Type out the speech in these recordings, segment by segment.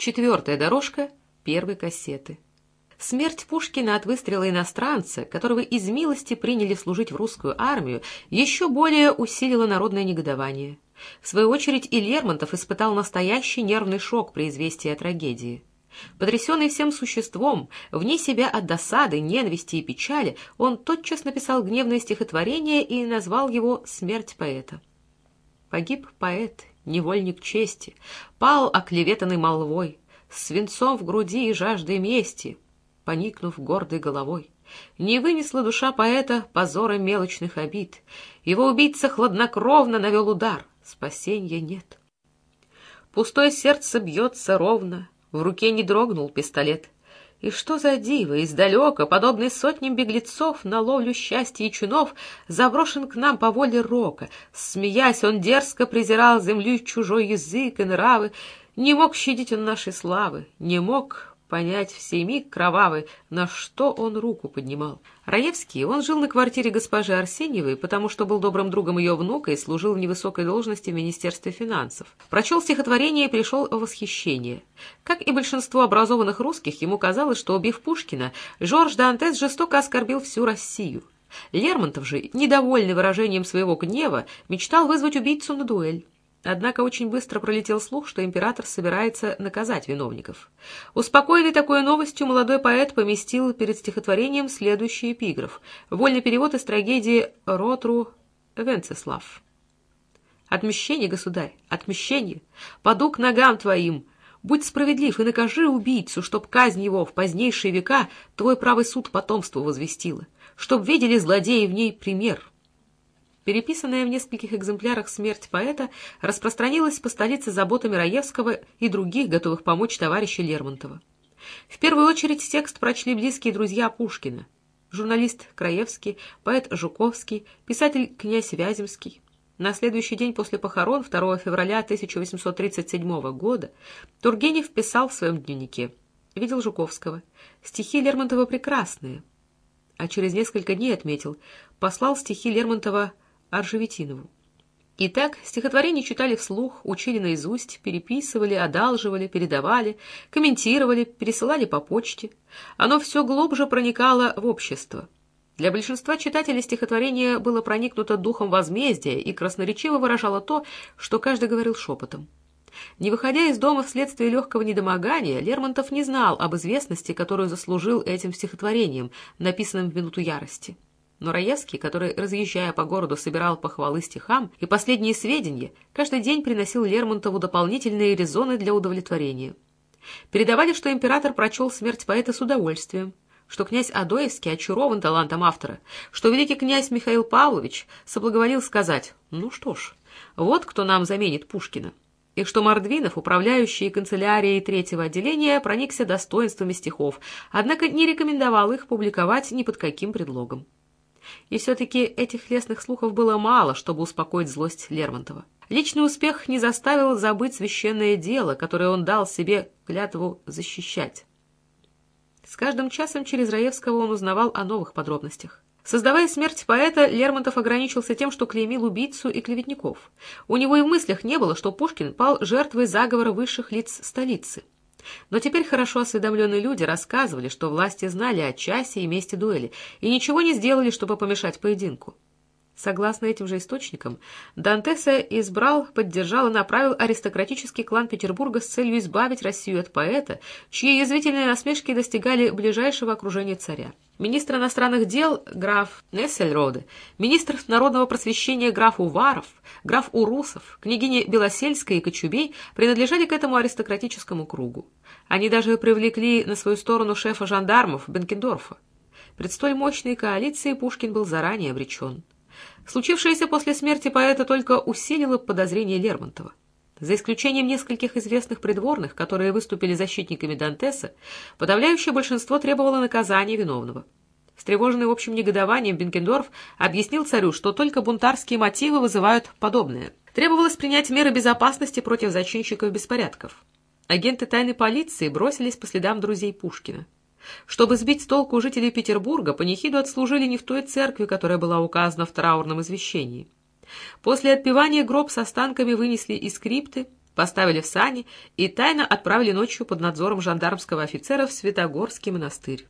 Четвертая дорожка первой кассеты. Смерть Пушкина от выстрела иностранца, которого из милости приняли служить в русскую армию, еще более усилила народное негодование. В свою очередь и Лермонтов испытал настоящий нервный шок при известии о трагедии. Потрясенный всем существом, вне себя от досады, ненависти и печали, он тотчас написал гневное стихотворение и назвал его «Смерть поэта». Погиб поэт, невольник чести, пал оклеветанный молвой, с свинцом в груди и жаждой мести, поникнув гордой головой. Не вынесла душа поэта позора мелочных обид. Его убийца хладнокровно навел удар, спасенья нет. Пустое сердце бьется ровно, в руке не дрогнул пистолет. И что за диво, издалека, подобный сотням беглецов на ловлю счастья и чинов, заброшен к нам по воле рока. Смеясь, он дерзко презирал землю чужой язык и нравы, не мог щадить он нашей славы, не мог понять в сей миг кровавый, на что он руку поднимал. Раевский, он жил на квартире госпожи Арсеньевой, потому что был добрым другом ее внука и служил в невысокой должности в Министерстве финансов. Прочел стихотворение и пришел в восхищение. Как и большинство образованных русских, ему казалось, что, убив Пушкина, Жорж Дантес жестоко оскорбил всю Россию. Лермонтов же, недовольный выражением своего гнева, мечтал вызвать убийцу на дуэль. Однако очень быстро пролетел слух, что император собирается наказать виновников. Успокоенный такой новостью, молодой поэт поместил перед стихотворением следующий эпиграф. Вольный перевод из трагедии «Ротру Венцеслав». «Отмещение, государь, отмещение! Паду к ногам твоим! Будь справедлив и накажи убийцу, чтоб казнь его в позднейшие века твой правый суд потомству возвестила, чтоб видели злодеи в ней пример». Переписанная в нескольких экземплярах смерть поэта распространилась по столице заботами Раевского и других, готовых помочь товарища Лермонтова. В первую очередь текст прочли близкие друзья Пушкина. Журналист Краевский, поэт Жуковский, писатель князь Вяземский. На следующий день после похорон, 2 февраля 1837 года, Тургенев писал в своем дневнике. Видел Жуковского. Стихи Лермонтова прекрасные. А через несколько дней отметил. Послал стихи Лермонтова Аржевитинову. Итак, стихотворение читали вслух, учили наизусть, переписывали, одалживали, передавали, комментировали, пересылали по почте. Оно все глубже проникало в общество. Для большинства читателей стихотворение было проникнуто духом возмездия и красноречиво выражало то, что каждый говорил шепотом. Не выходя из дома вследствие легкого недомогания, Лермонтов не знал об известности, которую заслужил этим стихотворением, написанным в минуту ярости. Но Раевский, который, разъезжая по городу, собирал похвалы стихам и последние сведения, каждый день приносил Лермонтову дополнительные резоны для удовлетворения. Передавали, что император прочел смерть поэта с удовольствием, что князь Адоевский очарован талантом автора, что великий князь Михаил Павлович соблаговолил сказать «Ну что ж, вот кто нам заменит Пушкина», и что Мордвинов, управляющий канцелярией третьего отделения, проникся достоинствами стихов, однако не рекомендовал их публиковать ни под каким предлогом. И все-таки этих лесных слухов было мало, чтобы успокоить злость Лермонтова. Личный успех не заставил забыть священное дело, которое он дал себе клятву защищать. С каждым часом через Раевского он узнавал о новых подробностях. Создавая смерть поэта, Лермонтов ограничился тем, что клеймил убийцу и клеветников. У него и в мыслях не было, что Пушкин пал жертвой заговора высших лиц столицы. Но теперь хорошо осведомленные люди рассказывали, что власти знали о часе и месте дуэли и ничего не сделали, чтобы помешать поединку. Согласно этим же источникам, Дантеса избрал, поддержал и направил аристократический клан Петербурга с целью избавить Россию от поэта, чьи язвительные насмешки достигали ближайшего окружения царя. Министр иностранных дел граф Нессельроде, министр народного просвещения граф Уваров, граф Урусов, княгиня Белосельская и Кочубей принадлежали к этому аристократическому кругу. Они даже привлекли на свою сторону шефа жандармов Бенкендорфа. Пред столь мощной коалицией Пушкин был заранее обречен. Случившееся после смерти поэта только усилило подозрения Лермонтова. За исключением нескольких известных придворных, которые выступили защитниками Дантеса, подавляющее большинство требовало наказания виновного. Встревоженный общим негодованием Бенкендорф объяснил царю, что только бунтарские мотивы вызывают подобное. Требовалось принять меры безопасности против зачинщиков беспорядков. Агенты тайной полиции бросились по следам друзей Пушкина. Чтобы сбить с толку жителей Петербурга, панихиду отслужили не в той церкви, которая была указана в траурном извещении. После отпевания гроб с останками вынесли из крипты, поставили в сани и тайно отправили ночью под надзором жандармского офицера в Святогорский монастырь.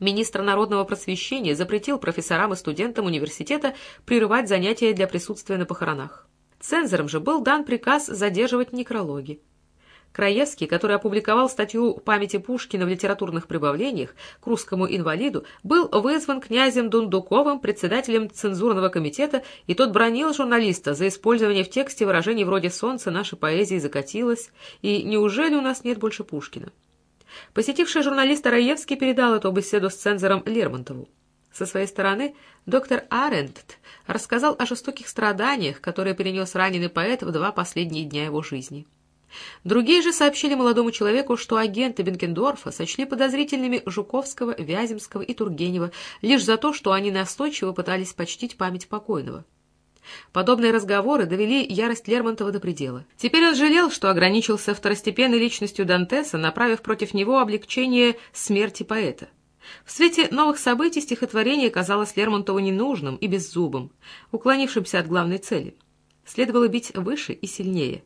Министр народного просвещения запретил профессорам и студентам университета прерывать занятия для присутствия на похоронах. Цензором же был дан приказ задерживать некрологи. Краевский, который опубликовал статью памяти Пушкина в литературных прибавлениях к русскому инвалиду, был вызван князем Дундуковым, председателем цензурного комитета, и тот бронил журналиста за использование в тексте выражений вроде «Солнце нашей поэзии закатилось» и «Неужели у нас нет больше Пушкина?». Посетивший журналиста Раевский передал эту беседу с цензором Лермонтову. Со своей стороны доктор Арендт рассказал о жестоких страданиях, которые перенес раненый поэт в два последние дня его жизни. Другие же сообщили молодому человеку, что агенты Бенкендорфа сочли подозрительными Жуковского, Вяземского и Тургенева лишь за то, что они настойчиво пытались почтить память покойного. Подобные разговоры довели ярость Лермонтова до предела. Теперь он жалел, что ограничился второстепенной личностью Дантеса, направив против него облегчение смерти поэта. В свете новых событий стихотворение казалось Лермонтову ненужным и беззубым, уклонившимся от главной цели. Следовало бить выше и сильнее.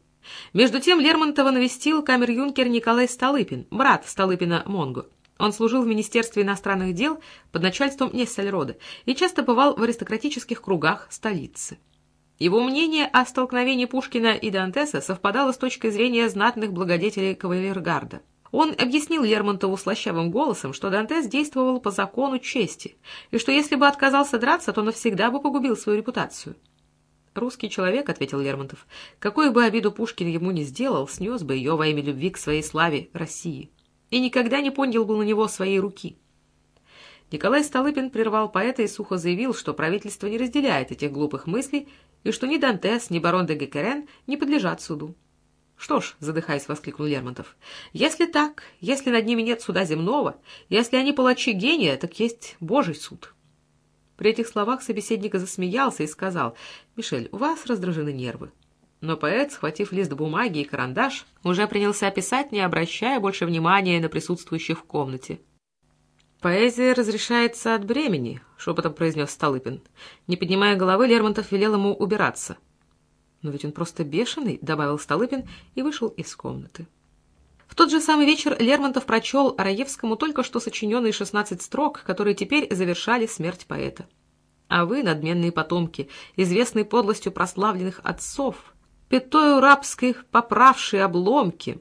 Между тем Лермонтова навестил камер-юнкер Николай Столыпин, брат Столыпина Монго. Он служил в Министерстве иностранных дел под начальством Нессельрода и часто бывал в аристократических кругах столицы. Его мнение о столкновении Пушкина и Дантеса совпадало с точкой зрения знатных благодетелей кавалергарда. Он объяснил Лермонтову слащавым голосом, что Дантес действовал по закону чести, и что если бы отказался драться, то навсегда бы погубил свою репутацию. «Русский человек», — ответил Лермонтов, — «какую бы обиду Пушкин ему не сделал, снес бы ее во имя любви к своей славе России, и никогда не поднял бы на него своей руки». Николай Столыпин прервал поэта и сухо заявил, что правительство не разделяет этих глупых мыслей и что ни Дантес, ни барон де Гекерен не подлежат суду. «Что ж», — задыхаясь, воскликнул Лермонтов, — «если так, если над ними нет суда земного, если они палачи гения, так есть Божий суд». При этих словах собеседник засмеялся и сказал, «Мишель, у вас раздражены нервы». Но поэт, схватив лист бумаги и карандаш, уже принялся писать, не обращая больше внимания на присутствующих в комнате. «Поэзия разрешается от бремени», — шепотом произнес Столыпин. Не поднимая головы, Лермонтов велел ему убираться. «Но ведь он просто бешеный», — добавил Столыпин и вышел из комнаты. В тот же самый вечер Лермонтов прочел Раевскому только что сочиненные шестнадцать строк, которые теперь завершали смерть поэта. «А вы, надменные потомки, известные подлостью прославленных отцов, пятою рабских поправшие обломки,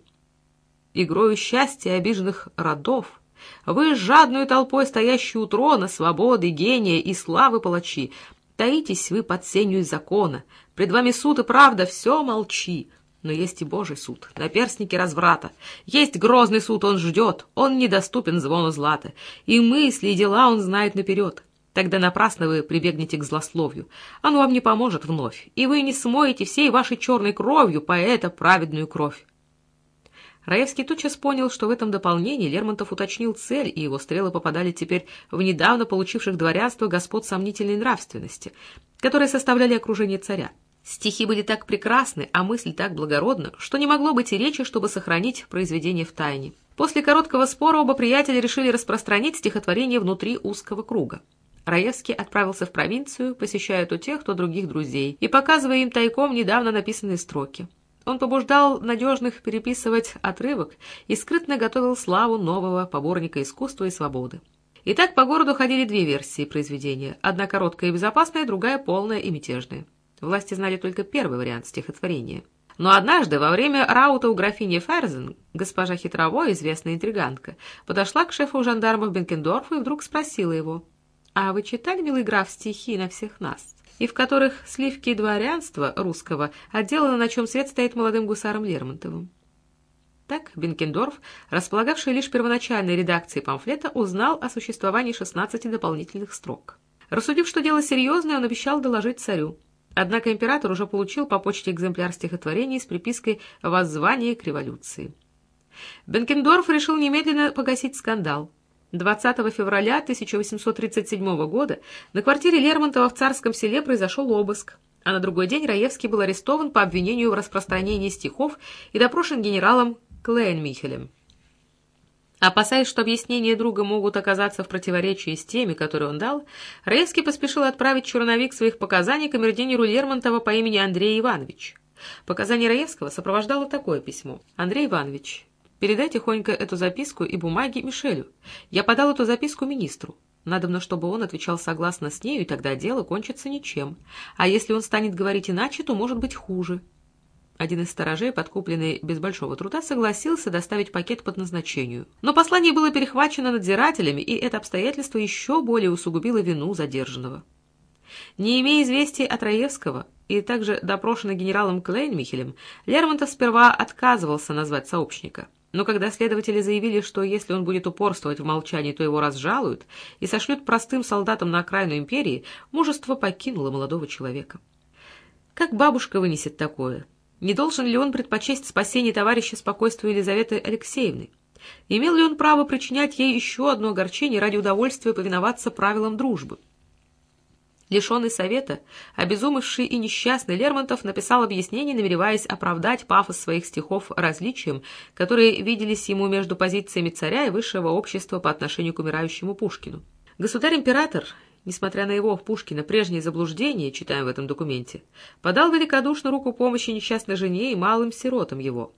игрою счастья обиженных родов, вы, жадную толпой стоящие у трона, свободы, гения и славы палачи, таитесь вы под сенью закона, пред вами суд и правда, все молчи, но есть и Божий суд, наперстники разврата. Есть грозный суд, он ждет, он недоступен звону злата. И мысли, и дела он знает наперед. Тогда напрасно вы прибегнете к злословию. Оно вам не поможет вновь, и вы не смоете всей вашей черной кровью поэта праведную кровь. Раевский тотчас понял, что в этом дополнении Лермонтов уточнил цель, и его стрелы попадали теперь в недавно получивших дворянство господ сомнительной нравственности, которые составляли окружение царя. Стихи были так прекрасны, а мысль так благородна, что не могло быть и речи, чтобы сохранить произведение в тайне. После короткого спора оба приятеля решили распространить стихотворение внутри узкого круга. Раевский отправился в провинцию, посещая то тех, то других друзей, и показывая им тайком недавно написанные строки. Он побуждал надежных переписывать отрывок и скрытно готовил славу нового поборника искусства и свободы. Итак, по городу ходили две версии произведения, одна короткая и безопасная, другая полная и мятежная. Власти знали только первый вариант стихотворения. Но однажды, во время раута у графини Ферзен, госпожа Хитровой, известная интриганка, подошла к шефу жандармов Бенкендорфа и вдруг спросила его, «А вы читали, милый граф, стихи на всех нас?» и в которых сливки дворянства русского отделаны, на чем свет стоит молодым гусаром Лермонтовым. Так Бенкендорф, располагавший лишь первоначальной редакцией памфлета, узнал о существовании 16 дополнительных строк. Рассудив, что дело серьезное, он обещал доложить царю. Однако император уже получил по почте экземпляр стихотворений с припиской «Воззвание к революции». Бенкендорф решил немедленно погасить скандал. 20 февраля 1837 года на квартире Лермонтова в Царском селе произошел обыск, а на другой день Раевский был арестован по обвинению в распространении стихов и допрошен генералом Клейнмихелем. Опасаясь, что объяснения друга могут оказаться в противоречии с теми, которые он дал, Раевский поспешил отправить черновик своих показаний камердинеру Лермонтова по имени Андрей Иванович. Показания Раевского сопровождало такое письмо. «Андрей Иванович, передай тихонько эту записку и бумаги Мишелю. Я подал эту записку министру. Надобно, чтобы он отвечал согласно с нею, и тогда дело кончится ничем. А если он станет говорить иначе, то может быть хуже. Один из сторожей, подкупленный без большого труда, согласился доставить пакет под назначению. Но послание было перехвачено надзирателями, и это обстоятельство еще более усугубило вину задержанного. Не имея известий от Раевского и также допрошенный генералом Клейнмихелем, Лермонтов сперва отказывался назвать сообщника. Но когда следователи заявили, что если он будет упорствовать в молчании, то его разжалуют и сошлют простым солдатам на окраину империи, мужество покинуло молодого человека. Как бабушка вынесет такое? Не должен ли он предпочесть спасение товарища спокойствию Елизаветы Алексеевны? Имел ли он право причинять ей еще одно огорчение ради удовольствия повиноваться правилам дружбы? Лишенный совета, обезумевший и несчастный Лермонтов написал объяснение, намереваясь оправдать пафос своих стихов различием, которые виделись ему между позициями царя и высшего общества по отношению к умирающему Пушкину. Государь-император несмотря на его, Пушкина, прежние заблуждения, читаем в этом документе, подал великодушно руку помощи несчастной жене и малым сиротам его.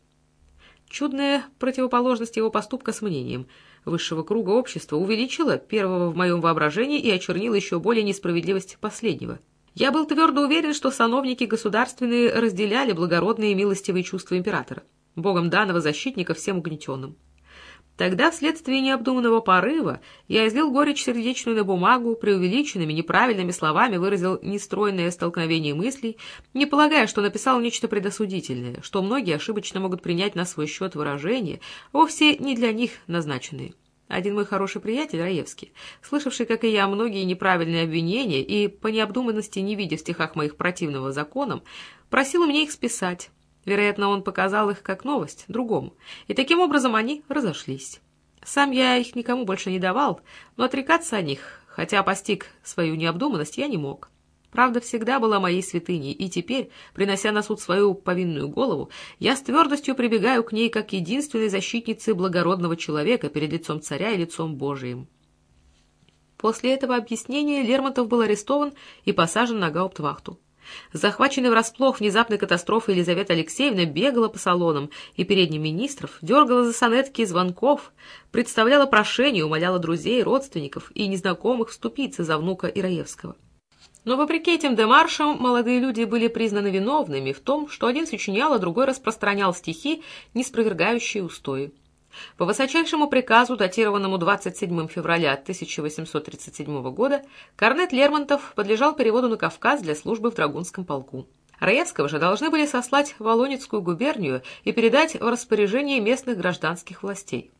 Чудная противоположность его поступка с мнением высшего круга общества увеличила первого в моем воображении и очернила еще более несправедливость последнего. Я был твердо уверен, что сановники государственные разделяли благородные и милостивые чувства императора, богом данного защитника всем угнетенным. Тогда, вследствие необдуманного порыва, я излил горечь сердечную на бумагу, преувеличенными, неправильными словами выразил нестройное столкновение мыслей, не полагая, что написал нечто предосудительное, что многие ошибочно могут принять на свой счет выражения, вовсе не для них назначенные. Один мой хороший приятель, Раевский, слышавший, как и я, многие неправильные обвинения и по необдуманности не видя в стихах моих противного законам, просил у меня их списать, Вероятно, он показал их как новость другому, и таким образом они разошлись. Сам я их никому больше не давал, но отрекаться о них, хотя постиг свою необдуманность, я не мог. Правда всегда была моей святыней, и теперь, принося на суд свою повинную голову, я с твердостью прибегаю к ней как единственной защитнице благородного человека перед лицом царя и лицом Божиим. После этого объяснения Лермонтов был арестован и посажен на гауптвахту. Захваченная врасплох внезапной катастрофой Елизавета Алексеевна бегала по салонам и передним министров, дергала за сонетки звонков, представляла прошение, умоляла друзей, родственников и незнакомых вступиться за внука Ираевского. Но вопреки этим демаршам молодые люди были признаны виновными в том, что один сочинял, а другой распространял стихи, не спровергающие устои. По высочайшему приказу, датированному 27 февраля 1837 года, корнет Лермонтов подлежал переводу на Кавказ для службы в Драгунском полку. Раевского же должны были сослать в Волонецкую губернию и передать в распоряжение местных гражданских властей.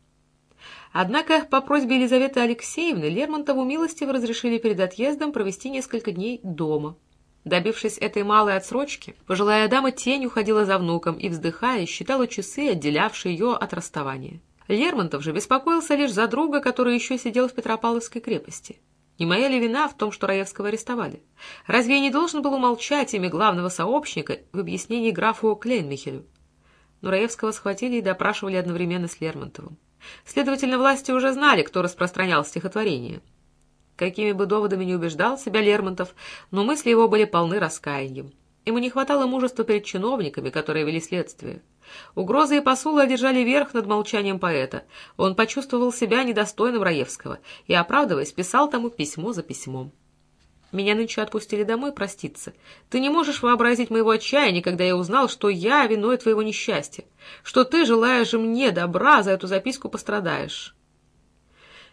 Однако по просьбе Елизаветы Алексеевны Лермонтову милостиво разрешили перед отъездом провести несколько дней дома. Добившись этой малой отсрочки, пожилая дама тень уходила за внуком и, вздыхая, считала часы, отделявшие ее от расставания. Лермонтов же беспокоился лишь за друга, который еще сидел в Петропавловской крепости. Не моя ли вина в том, что Раевского арестовали? Разве я не должен был умолчать имя главного сообщника в объяснении графу Клейнмихелю? Но Раевского схватили и допрашивали одновременно с Лермонтовым. Следовательно, власти уже знали, кто распространял стихотворение. Какими бы доводами не убеждал себя Лермонтов, но мысли его были полны раскаянием. Ему не хватало мужества перед чиновниками, которые вели следствие. Угрозы и посулы одержали верх над молчанием поэта. Он почувствовал себя недостойным Раевского и, оправдываясь, писал тому письмо за письмом. «Меня нынче отпустили домой проститься. Ты не можешь вообразить моего отчаяния, когда я узнал, что я виной твоего несчастья, что ты, желаешь же мне добра, за эту записку пострадаешь».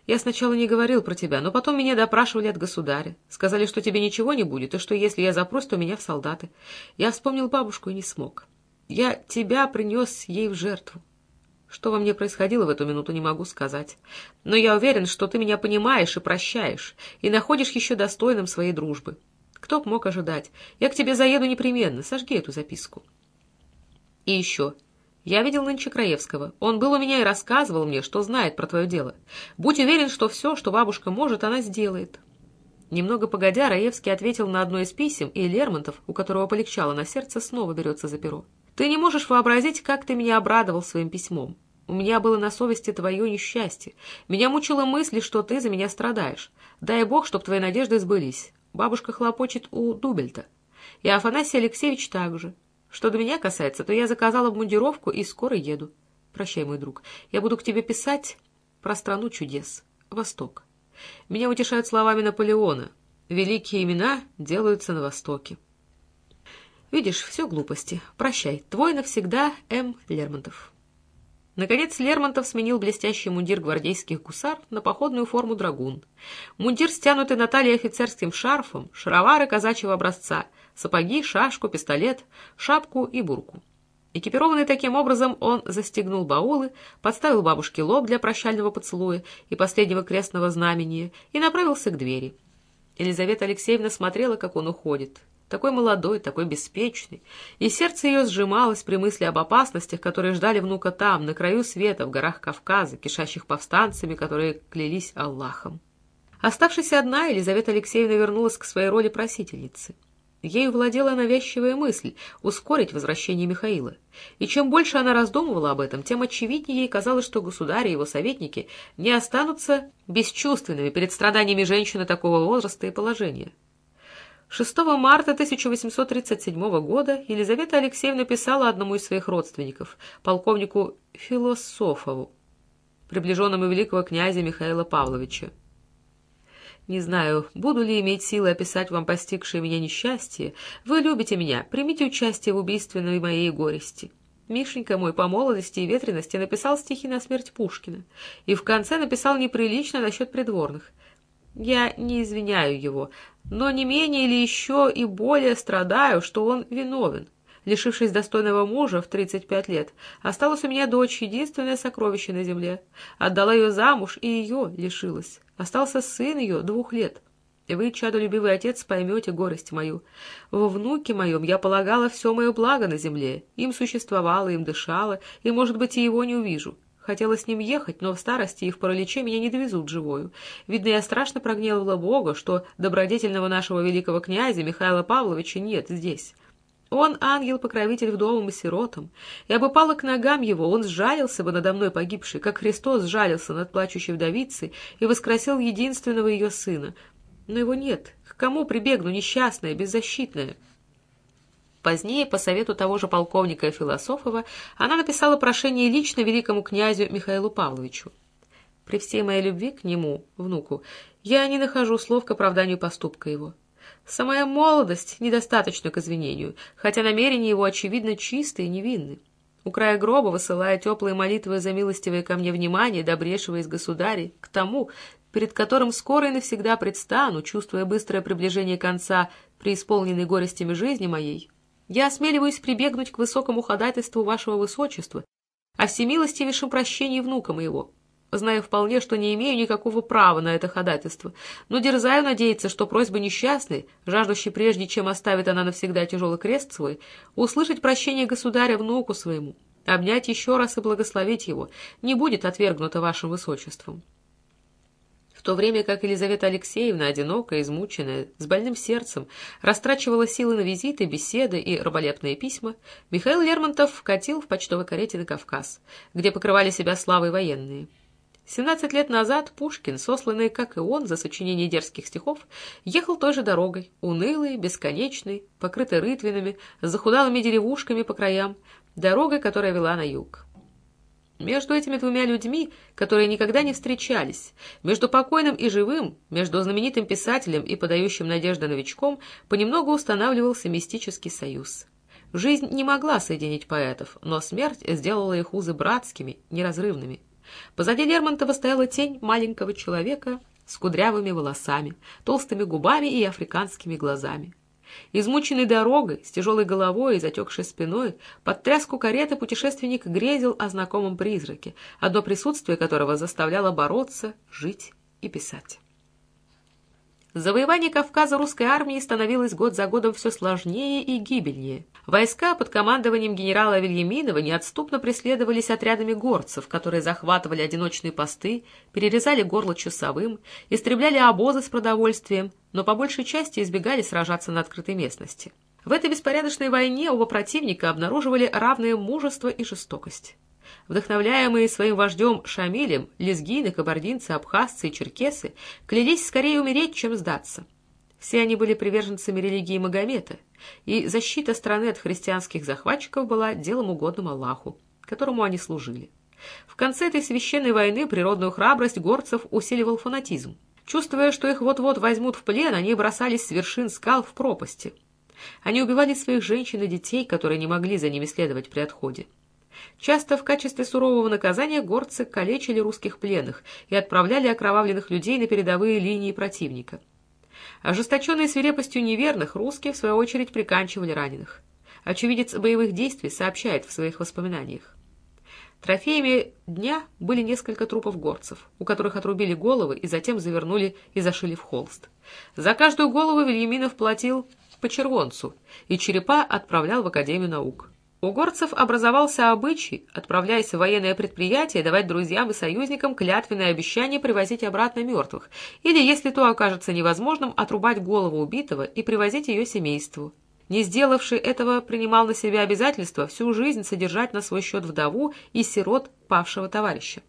Я сначала не говорил про тебя, но потом меня допрашивали от государя. Сказали, что тебе ничего не будет, и что если я запрось, то меня в солдаты. Я вспомнил бабушку и не смог. Я тебя принес ей в жертву. Что во мне происходило в эту минуту, не могу сказать. Но я уверен, что ты меня понимаешь и прощаешь, и находишь еще достойным своей дружбы. Кто б мог ожидать? Я к тебе заеду непременно, сожги эту записку. И еще. Я видел нынче Краевского. Он был у меня и рассказывал мне, что знает про твое дело. Будь уверен, что все, что бабушка может, она сделает. Немного погодя, Раевский ответил на одно из писем, и Лермонтов, у которого полегчало на сердце, снова берется за перо. «Ты не можешь вообразить, как ты меня обрадовал своим письмом. У меня было на совести твое несчастье. Меня мучила мысль, что ты за меня страдаешь. Дай бог, чтоб твои надежды сбылись. Бабушка хлопочет у Дубельта. И Афанасий Алексеевич также. Что до меня касается, то я заказала обмундировку и скоро еду. Прощай, мой друг. Я буду к тебе писать про страну чудес. Восток. Меня утешают словами Наполеона. Великие имена делаются на Востоке. Видишь, все глупости. Прощай. Твой навсегда М. Лермонтов. Наконец Лермонтов сменил блестящий мундир гвардейских гусар на походную форму драгун. Мундир, стянутый на талии офицерским шарфом, шаровары казачьего образца, сапоги, шашку, пистолет, шапку и бурку. Экипированный таким образом, он застегнул баулы, подставил бабушке лоб для прощального поцелуя и последнего крестного знамения и направился к двери. Елизавета Алексеевна смотрела, как он уходит. Такой молодой, такой беспечный. И сердце ее сжималось при мысли об опасностях, которые ждали внука там, на краю света, в горах Кавказа, кишащих повстанцами, которые клялись Аллахом. Оставшись одна, Елизавета Алексеевна вернулась к своей роли просительницы. Ею владела навязчивая мысль ускорить возвращение Михаила. И чем больше она раздумывала об этом, тем очевиднее ей казалось, что государь и его советники не останутся бесчувственными перед страданиями женщины такого возраста и положения. 6 марта 1837 года Елизавета Алексеевна писала одному из своих родственников, полковнику Философову, приближенному великого князя Михаила Павловича. Не знаю, буду ли иметь силы описать вам постигшее меня несчастье. Вы любите меня, примите участие в убийственной моей горести. Мишенька мой по молодости и ветрености написал стихи на смерть Пушкина. И в конце написал неприлично насчет придворных. Я не извиняю его, но не менее или еще и более страдаю, что он виновен. Лишившись достойного мужа в 35 лет, осталась у меня дочь, единственное сокровище на земле. Отдала ее замуж, и ее лишилась. Остался сын ее двух лет. И вы, чадолюбивый отец, поймете горесть мою. Во внуке моем я полагала все мое благо на земле. Им существовала, им дышала, и, может быть, и его не увижу. Хотела с ним ехать, но в старости и в параличе меня не довезут живою. Видно, я страшно прогневала Бога, что добродетельного нашего великого князя Михаила Павловича нет здесь. Он ангел-покровитель вдовам и сиротам. Я бы пала к ногам его, он сжалился бы надо мной погибший, как Христос сжалился над плачущей вдовицей и воскресил единственного ее сына. Но его нет. К кому прибегну, несчастная, беззащитная?» Позднее, по совету того же полковника Философова, она написала прошение лично великому князю Михаилу Павловичу. «При всей моей любви к нему, внуку, я не нахожу слов к оправданию поступка его. Самая молодость недостаточна к извинению, хотя намерения его, очевидно, чистые и невинны. У края гроба, высылая теплые молитвы за милостивое ко мне внимание, добрейшего из государей, к тому, перед которым скоро и навсегда предстану, чувствуя быстрое приближение конца преисполненной горестями жизни моей, я осмеливаюсь прибегнуть к высокому ходатайству вашего высочества о всемилостивейшем прощении внука моего, зная вполне, что не имею никакого права на это ходатайство, но дерзаю надеяться, что просьба несчастной, жаждущей прежде, чем оставит она навсегда тяжелый крест свой, услышать прощение государя внуку своему, обнять еще раз и благословить его, не будет отвергнуто вашим высочеством. То время как Елизавета Алексеевна, одинокая, измученная, с больным сердцем, растрачивала силы на визиты, беседы и раболепные письма, Михаил Лермонтов вкатил в почтовой карете на Кавказ, где покрывали себя славой военные. Семнадцать лет назад Пушкин, сосланный, как и он, за сочинение дерзких стихов, ехал той же дорогой, унылой, бесконечной, покрытой рытвинами, с захудалыми деревушками по краям, дорогой, которая вела на юг. Между этими двумя людьми, которые никогда не встречались, между покойным и живым, между знаменитым писателем и подающим надежды новичком, понемногу устанавливался мистический союз. Жизнь не могла соединить поэтов, но смерть сделала их узы братскими, неразрывными. Позади Лермонтова стояла тень маленького человека с кудрявыми волосами, толстыми губами и африканскими глазами. Измученный дорогой, с тяжелой головой и затекшей спиной, под тряску кареты путешественник грезил о знакомом призраке, одно присутствие которого заставляло бороться, жить и писать. Завоевание Кавказа русской армии становилось год за годом все сложнее и гибельнее. Войска под командованием генерала Вильяминова неотступно преследовались отрядами горцев, которые захватывали одиночные посты, перерезали горло часовым, истребляли обозы с продовольствием, но по большей части избегали сражаться на открытой местности. В этой беспорядочной войне оба противника обнаруживали равное мужество и жестокость. Вдохновляемые своим вождем Шамилем, лезгины, кабардинцы, абхазцы и черкесы клялись скорее умереть, чем сдаться. Все они были приверженцами религии Магомета, и защита страны от христианских захватчиков была делом угодным Аллаху, которому они служили. В конце этой священной войны природную храбрость горцев усиливал фанатизм. Чувствуя, что их вот-вот возьмут в плен, они бросались с вершин скал в пропасти. Они убивали своих женщин и детей, которые не могли за ними следовать при отходе. Часто в качестве сурового наказания горцы калечили русских пленных и отправляли окровавленных людей на передовые линии противника. Ожесточенной свирепостью неверных, русские, в свою очередь, приканчивали раненых. Очевидец боевых действий сообщает в своих воспоминаниях. Трофеями дня были несколько трупов горцев, у которых отрубили головы и затем завернули и зашили в холст. За каждую голову Вильяминов платил по червонцу, и черепа отправлял в Академию наук. У горцев образовался обычай, отправляясь в военное предприятие, давать друзьям и союзникам клятвенное обещание привозить обратно мертвых, или, если то окажется невозможным, отрубать голову убитого и привозить ее семейству. Не сделавший этого, принимал на себя обязательство всю жизнь содержать на свой счет вдову и сирот павшего товарища.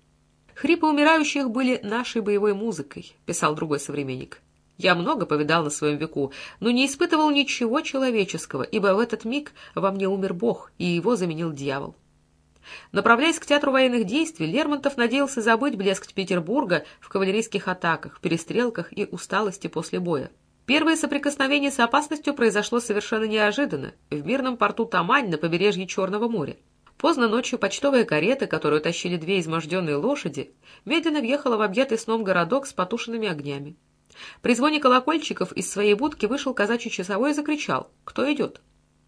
«Хрипы умирающих были нашей боевой музыкой», — писал другой современник. Я много повидал на своем веку, но не испытывал ничего человеческого, ибо в этот миг во мне умер Бог, и его заменил дьявол. Направляясь к театру военных действий, Лермонтов надеялся забыть блеск Петербурга в кавалерийских атаках, перестрелках и усталости после боя. Первое соприкосновение с опасностью произошло совершенно неожиданно, в мирном порту Тамань на побережье Черного моря. Поздно ночью почтовая карета, которую тащили две изможденные лошади, медленно въехала в объятый сном городок с потушенными огнями. При звоне колокольчиков из своей будки вышел казачий часовой и закричал «Кто идет?».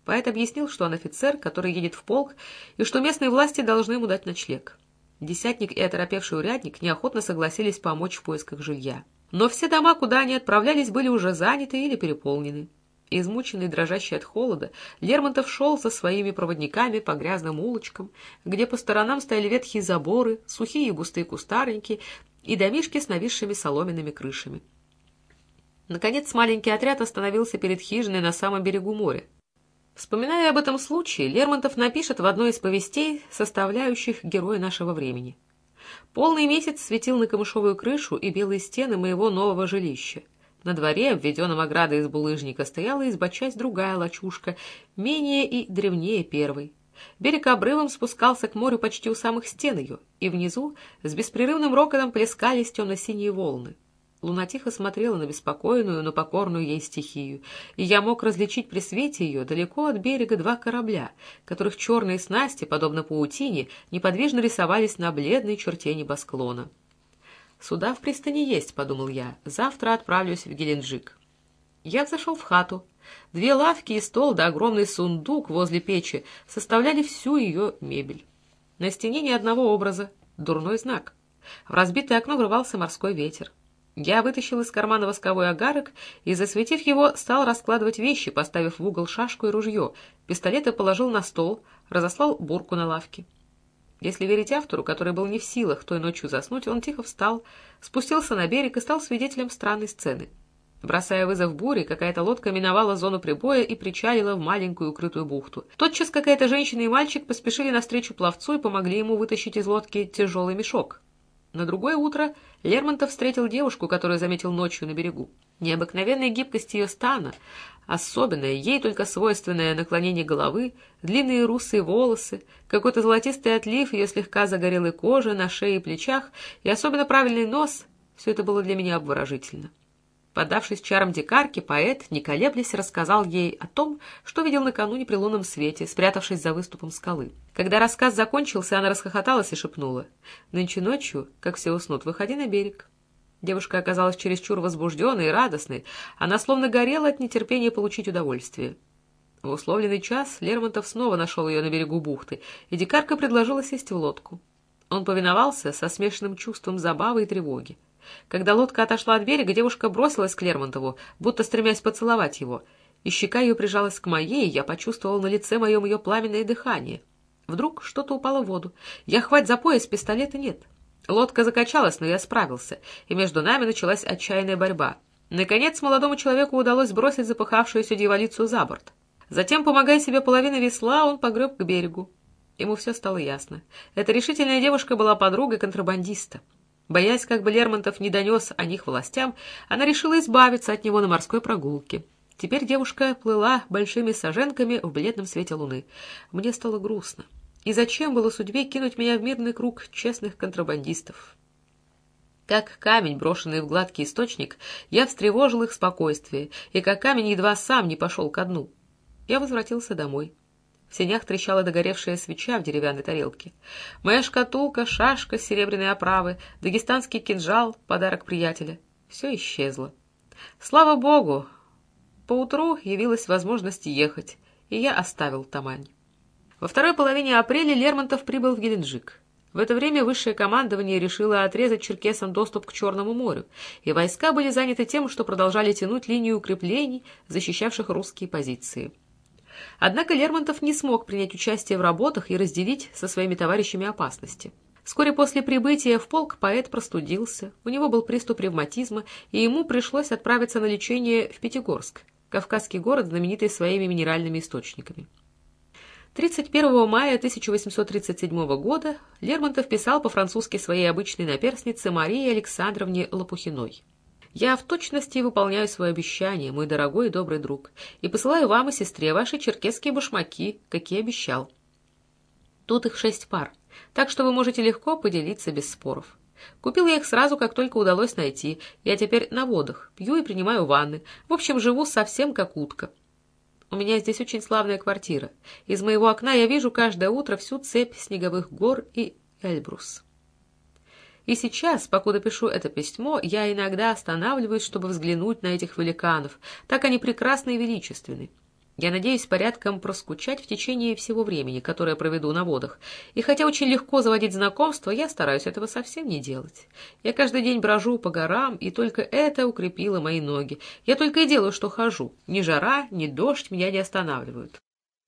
Поэт объяснил, что он офицер, который едет в полк, и что местные власти должны ему дать ночлег. Десятник и оторопевший урядник неохотно согласились помочь в поисках жилья. Но все дома, куда они отправлялись, были уже заняты или переполнены. Измученный, дрожащий от холода, Лермонтов шел со своими проводниками по грязным улочкам, где по сторонам стояли ветхие заборы, сухие и густые кустарники и домишки с нависшими соломенными крышами. Наконец маленький отряд остановился перед хижиной на самом берегу моря. Вспоминая об этом случае, Лермонтов напишет в одной из повестей, составляющих героя нашего времени. Полный месяц светил на камышовую крышу и белые стены моего нового жилища. На дворе, обведенном оградой из булыжника, стояла изба-часть другая лачушка, менее и древнее первой. Берег обрывом спускался к морю почти у самых стен ее, и внизу с беспрерывным рокотом плескались темно-синие волны. Луна тихо смотрела на беспокойную, но покорную ей стихию, и я мог различить при свете ее далеко от берега два корабля, которых черные снасти, подобно паутине, неподвижно рисовались на бледной черте небосклона. «Суда в пристани есть», — подумал я, — «завтра отправлюсь в Геленджик». Я зашел в хату. Две лавки и стол да огромный сундук возле печи составляли всю ее мебель. На стене ни одного образа. Дурной знак. В разбитое окно врывался морской ветер. Я вытащил из кармана восковой огарок и, засветив его, стал раскладывать вещи, поставив в угол шашку и ружье. Пистолеты положил на стол, разослал бурку на лавке. Если верить автору, который был не в силах той ночью заснуть, он тихо встал, спустился на берег и стал свидетелем странной сцены. Бросая вызов буре, какая-то лодка миновала зону прибоя и причалила в маленькую укрытую бухту. Тотчас какая-то женщина и мальчик поспешили навстречу пловцу и помогли ему вытащить из лодки тяжелый мешок. На другое утро Лермонтов встретил девушку, которую заметил ночью на берегу. Необыкновенная гибкость ее стана, особенное, ей только свойственное наклонение головы, длинные русые волосы, какой-то золотистый отлив ее слегка загорелой кожи на шее и плечах и особенно правильный нос — все это было для меня обворожительно. Поддавшись чарам дикарки, поэт, не колеблясь, рассказал ей о том, что видел накануне при лунном свете, спрятавшись за выступом скалы. Когда рассказ закончился, она расхохоталась и шепнула. «Нынче ночью, как все уснут, выходи на берег». Девушка оказалась чересчур возбужденной и радостной. Она словно горела от нетерпения получить удовольствие. В условленный час Лермонтов снова нашел ее на берегу бухты, и дикарка предложила сесть в лодку. Он повиновался со смешанным чувством забавы и тревоги. Когда лодка отошла от берега, девушка бросилась к Лермонтову, будто стремясь поцеловать его. И щека ее прижалась к моей, и я почувствовал на лице моем ее пламенное дыхание. Вдруг что-то упало в воду. Я хвать за пояс, пистолета нет. Лодка закачалась, но я справился, и между нами началась отчаянная борьба. Наконец молодому человеку удалось бросить запыхавшуюся дьяволицу за борт. Затем, помогая себе половиной весла, он погреб к берегу. Ему все стало ясно. Эта решительная девушка была подругой контрабандиста. Боясь, как бы Лермонтов не донес о них властям, она решила избавиться от него на морской прогулке. Теперь девушка плыла большими саженками в бледном свете луны. Мне стало грустно. И зачем было судьбе кинуть меня в мирный круг честных контрабандистов? Как камень, брошенный в гладкий источник, я встревожил их спокойствие, и как камень едва сам не пошел ко дну. Я возвратился домой. В сенях трещала догоревшая свеча в деревянной тарелке. Моя шкатулка, шашка серебряной оправы, дагестанский кинжал, подарок приятеля. Все исчезло. Слава богу! Поутру явилась возможность ехать, и я оставил Тамань. Во второй половине апреля Лермонтов прибыл в Геленджик. В это время высшее командование решило отрезать черкесам доступ к Черному морю, и войска были заняты тем, что продолжали тянуть линию укреплений, защищавших русские позиции. Однако Лермонтов не смог принять участие в работах и разделить со своими товарищами опасности. Вскоре после прибытия в полк поэт простудился, у него был приступ ревматизма, и ему пришлось отправиться на лечение в Пятигорск, кавказский город, знаменитый своими минеральными источниками. 31 мая 1837 года Лермонтов писал по-французски своей обычной наперснице Марии Александровне Лопухиной. «Я в точности выполняю свое обещание, мой дорогой и добрый друг, и посылаю вам и сестре ваши черкесские башмаки, какие обещал. Тут их шесть пар, так что вы можете легко поделиться без споров. Купил я их сразу, как только удалось найти. Я теперь на водах, пью и принимаю ванны. В общем, живу совсем как утка». У меня здесь очень славная квартира. Из моего окна я вижу каждое утро всю цепь снеговых гор и Эльбрус. И сейчас, покуда пишу это письмо, я иногда останавливаюсь, чтобы взглянуть на этих великанов. Так они прекрасны и величественны. Я надеюсь порядком проскучать в течение всего времени, которое проведу на водах. И хотя очень легко заводить знакомства, я стараюсь этого совсем не делать. Я каждый день брожу по горам, и только это укрепило мои ноги. Я только и делаю, что хожу. Ни жара, ни дождь меня не останавливают.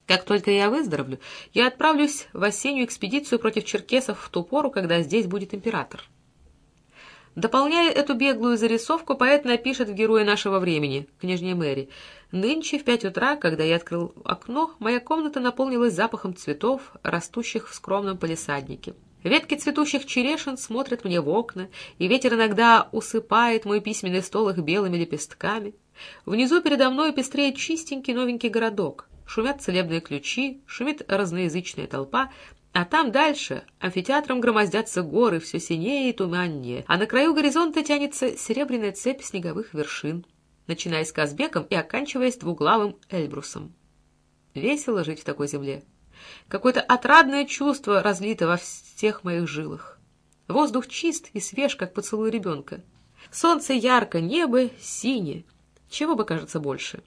Как только я выздоровлю, я отправлюсь в осеннюю экспедицию против черкесов в ту пору, когда здесь будет император. Дополняя эту беглую зарисовку, поэт напишет в героя нашего времени, княжне Мэри. «Нынче в пять утра, когда я открыл окно, моя комната наполнилась запахом цветов, растущих в скромном полисаднике. Ветки цветущих черешин смотрят мне в окна, и ветер иногда усыпает мой письменный стол их белыми лепестками. Внизу передо мной пестреет чистенький новенький городок. Шумят целебные ключи, шумит разноязычная толпа, а там дальше амфитеатром громоздятся горы, все синее и туманнее, а на краю горизонта тянется серебряная цепь снеговых вершин, начиная с Казбеком и оканчиваясь двуглавым Эльбрусом. Весело жить в такой земле. Какое-то отрадное чувство разлито во всех моих жилах. Воздух чист и свеж, как поцелуй ребенка. Солнце ярко, небо синее. Чего бы кажется больше?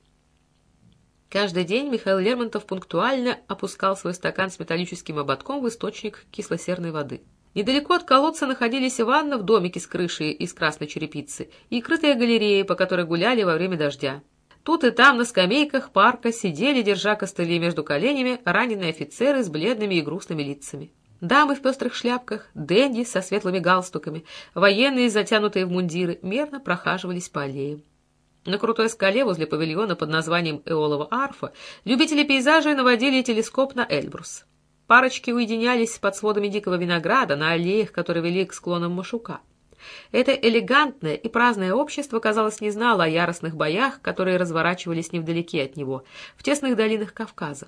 Каждый день Михаил Лермонтов пунктуально опускал свой стакан с металлическим ободком в источник кислосерной воды. Недалеко от колодца находились ванна в домике с крышей из красной черепицы и крытая галерея, по которой гуляли во время дождя. Тут и там на скамейках парка сидели, держа костыли между коленями, раненые офицеры с бледными и грустными лицами. Дамы в пестрых шляпках, денди со светлыми галстуками, военные, затянутые в мундиры, мерно прохаживались по аллеям. На крутой скале возле павильона под названием Эолова арфа любители пейзажей наводили телескоп на Эльбрус. Парочки уединялись под сводами дикого винограда на аллеях, которые вели к склонам Машука. Это элегантное и праздное общество, казалось, не знало о яростных боях, которые разворачивались невдалеке от него, в тесных долинах Кавказа.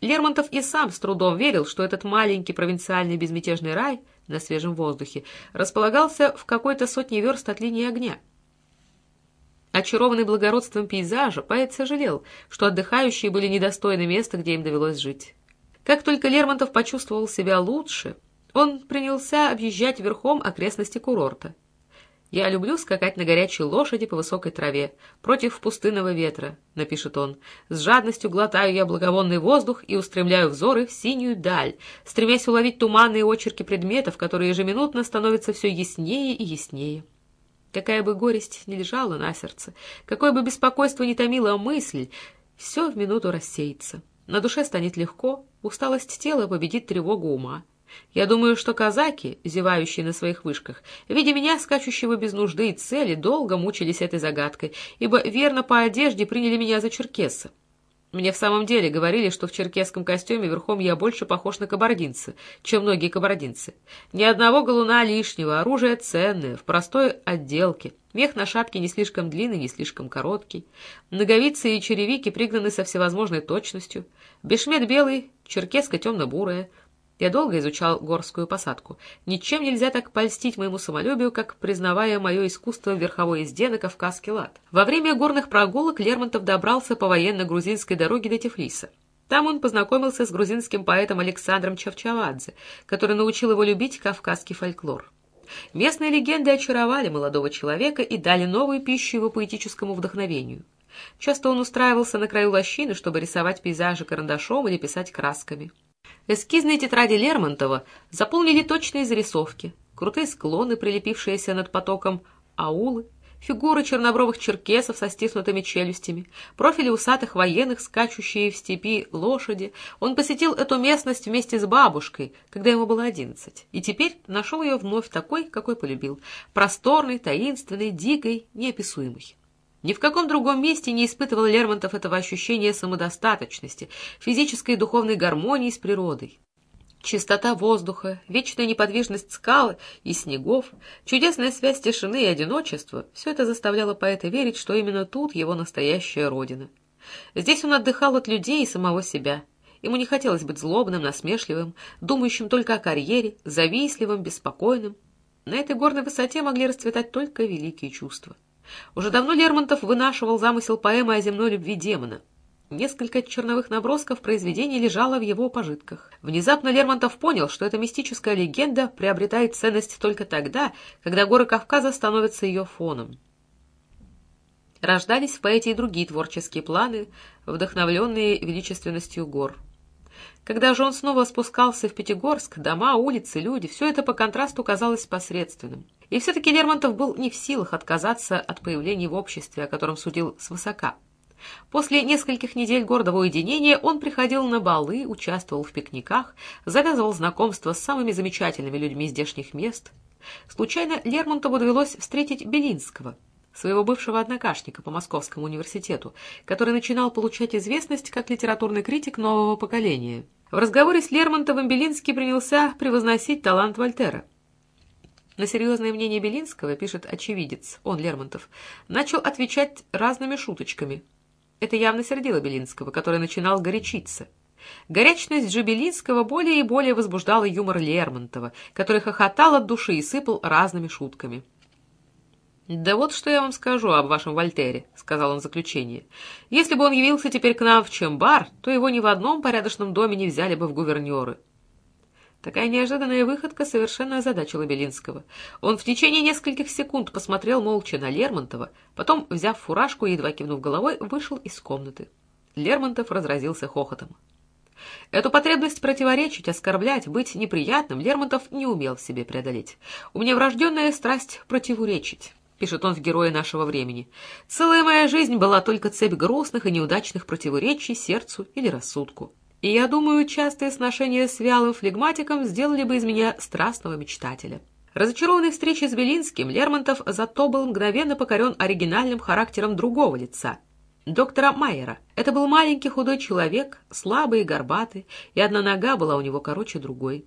Лермонтов и сам с трудом верил, что этот маленький провинциальный безмятежный рай на свежем воздухе располагался в какой-то сотне верст от линии огня. Очарованный благородством пейзажа, поэт сожалел, что отдыхающие были недостойны места, где им довелось жить. Как только Лермонтов почувствовал себя лучше, он принялся объезжать верхом окрестности курорта. «Я люблю скакать на горячей лошади по высокой траве, против пустынного ветра», — напишет он. «С жадностью глотаю я благовонный воздух и устремляю взоры в синюю даль, стремясь уловить туманные очерки предметов, которые ежеминутно становятся все яснее и яснее». Какая бы горесть ни лежала на сердце, какое бы беспокойство ни томило мысль, все в минуту рассеется. На душе станет легко, усталость тела победит тревогу ума. Я думаю, что казаки, зевающие на своих вышках, видя меня, скачущего без нужды и цели, долго мучились этой загадкой, ибо верно по одежде приняли меня за черкеса. Мне в самом деле говорили, что в черкесском костюме верхом я больше похож на кабардинца, чем многие кабардинцы. Ни одного галуна лишнего, оружие ценное, в простой отделке. Мех на шапке не слишком длинный, не слишком короткий. Ноговицы и черевики пригнаны со всевозможной точностью. Бешмет белый, черкеска темно-бурая — я долго изучал горскую посадку. Ничем нельзя так польстить моему самолюбию, как признавая мое искусство верховой езде на Кавказский лад. Во время горных прогулок Лермонтов добрался по военно-грузинской дороге до Тифлиса. Там он познакомился с грузинским поэтом Александром Чавчавадзе, который научил его любить кавказский фольклор. Местные легенды очаровали молодого человека и дали новую пищу его поэтическому вдохновению. Часто он устраивался на краю лощины, чтобы рисовать пейзажи карандашом или писать красками. Эскизные тетради Лермонтова заполнили точные зарисовки, крутые склоны, прилепившиеся над потоком, аулы, фигуры чернобровых черкесов со стиснутыми челюстями, профили усатых военных, скачущие в степи лошади. Он посетил эту местность вместе с бабушкой, когда ему было одиннадцать, и теперь нашел ее вновь такой, какой полюбил, просторной, таинственной, дикой, неописуемой. Ни в каком другом месте не испытывал Лермонтов этого ощущения самодостаточности, физической и духовной гармонии с природой. Чистота воздуха, вечная неподвижность скал и снегов, чудесная связь тишины и одиночества — все это заставляло поэта верить, что именно тут его настоящая родина. Здесь он отдыхал от людей и самого себя. Ему не хотелось быть злобным, насмешливым, думающим только о карьере, завистливым, беспокойным. На этой горной высоте могли расцветать только великие чувства. Уже давно Лермонтов вынашивал замысел поэмы о земной любви демона. Несколько черновых набросков произведений лежало в его пожитках. Внезапно Лермонтов понял, что эта мистическая легенда приобретает ценность только тогда, когда горы Кавказа становятся ее фоном. Рождались в поэте и другие творческие планы, вдохновленные величественностью гор. Когда же он снова спускался в Пятигорск, дома, улицы, люди, все это по контрасту казалось посредственным. И все-таки Лермонтов был не в силах отказаться от появления в обществе, о котором судил свысока. После нескольких недель гордого уединения он приходил на балы, участвовал в пикниках, завязывал знакомства с самыми замечательными людьми здешних мест. Случайно Лермонтову довелось встретить Белинского, своего бывшего однокашника по Московскому университету, который начинал получать известность как литературный критик нового поколения. В разговоре с Лермонтовым Белинский принялся превозносить талант Вольтера. На серьезное мнение Белинского, пишет очевидец, он, Лермонтов, начал отвечать разными шуточками. Это явно сердило Белинского, который начинал горячиться. Горячность же Белинского более и более возбуждала юмор Лермонтова, который хохотал от души и сыпал разными шутками. «Да вот что я вам скажу об вашем Вольтере», — сказал он в заключение. «Если бы он явился теперь к нам в Чембар, то его ни в одном порядочном доме не взяли бы в гувернеры. Такая неожиданная выходка совершенно озадачила Белинского. Он в течение нескольких секунд посмотрел молча на Лермонтова, потом, взяв фуражку и едва кивнув головой, вышел из комнаты. Лермонтов разразился хохотом. Эту потребность противоречить, оскорблять, быть неприятным Лермонтов не умел в себе преодолеть. «У меня врожденная страсть противоречить», — пишет он в «Герое нашего времени». «Целая моя жизнь была только цепь грустных и неудачных противоречий сердцу или рассудку». И я думаю, частые сношения с вялым флегматиком сделали бы из меня страстного мечтателя. Разочарованный встречей с Белинским, Лермонтов зато был мгновенно покорен оригинальным характером другого лица — доктора Майера. Это был маленький худой человек, слабый и горбатый, и одна нога была у него короче другой.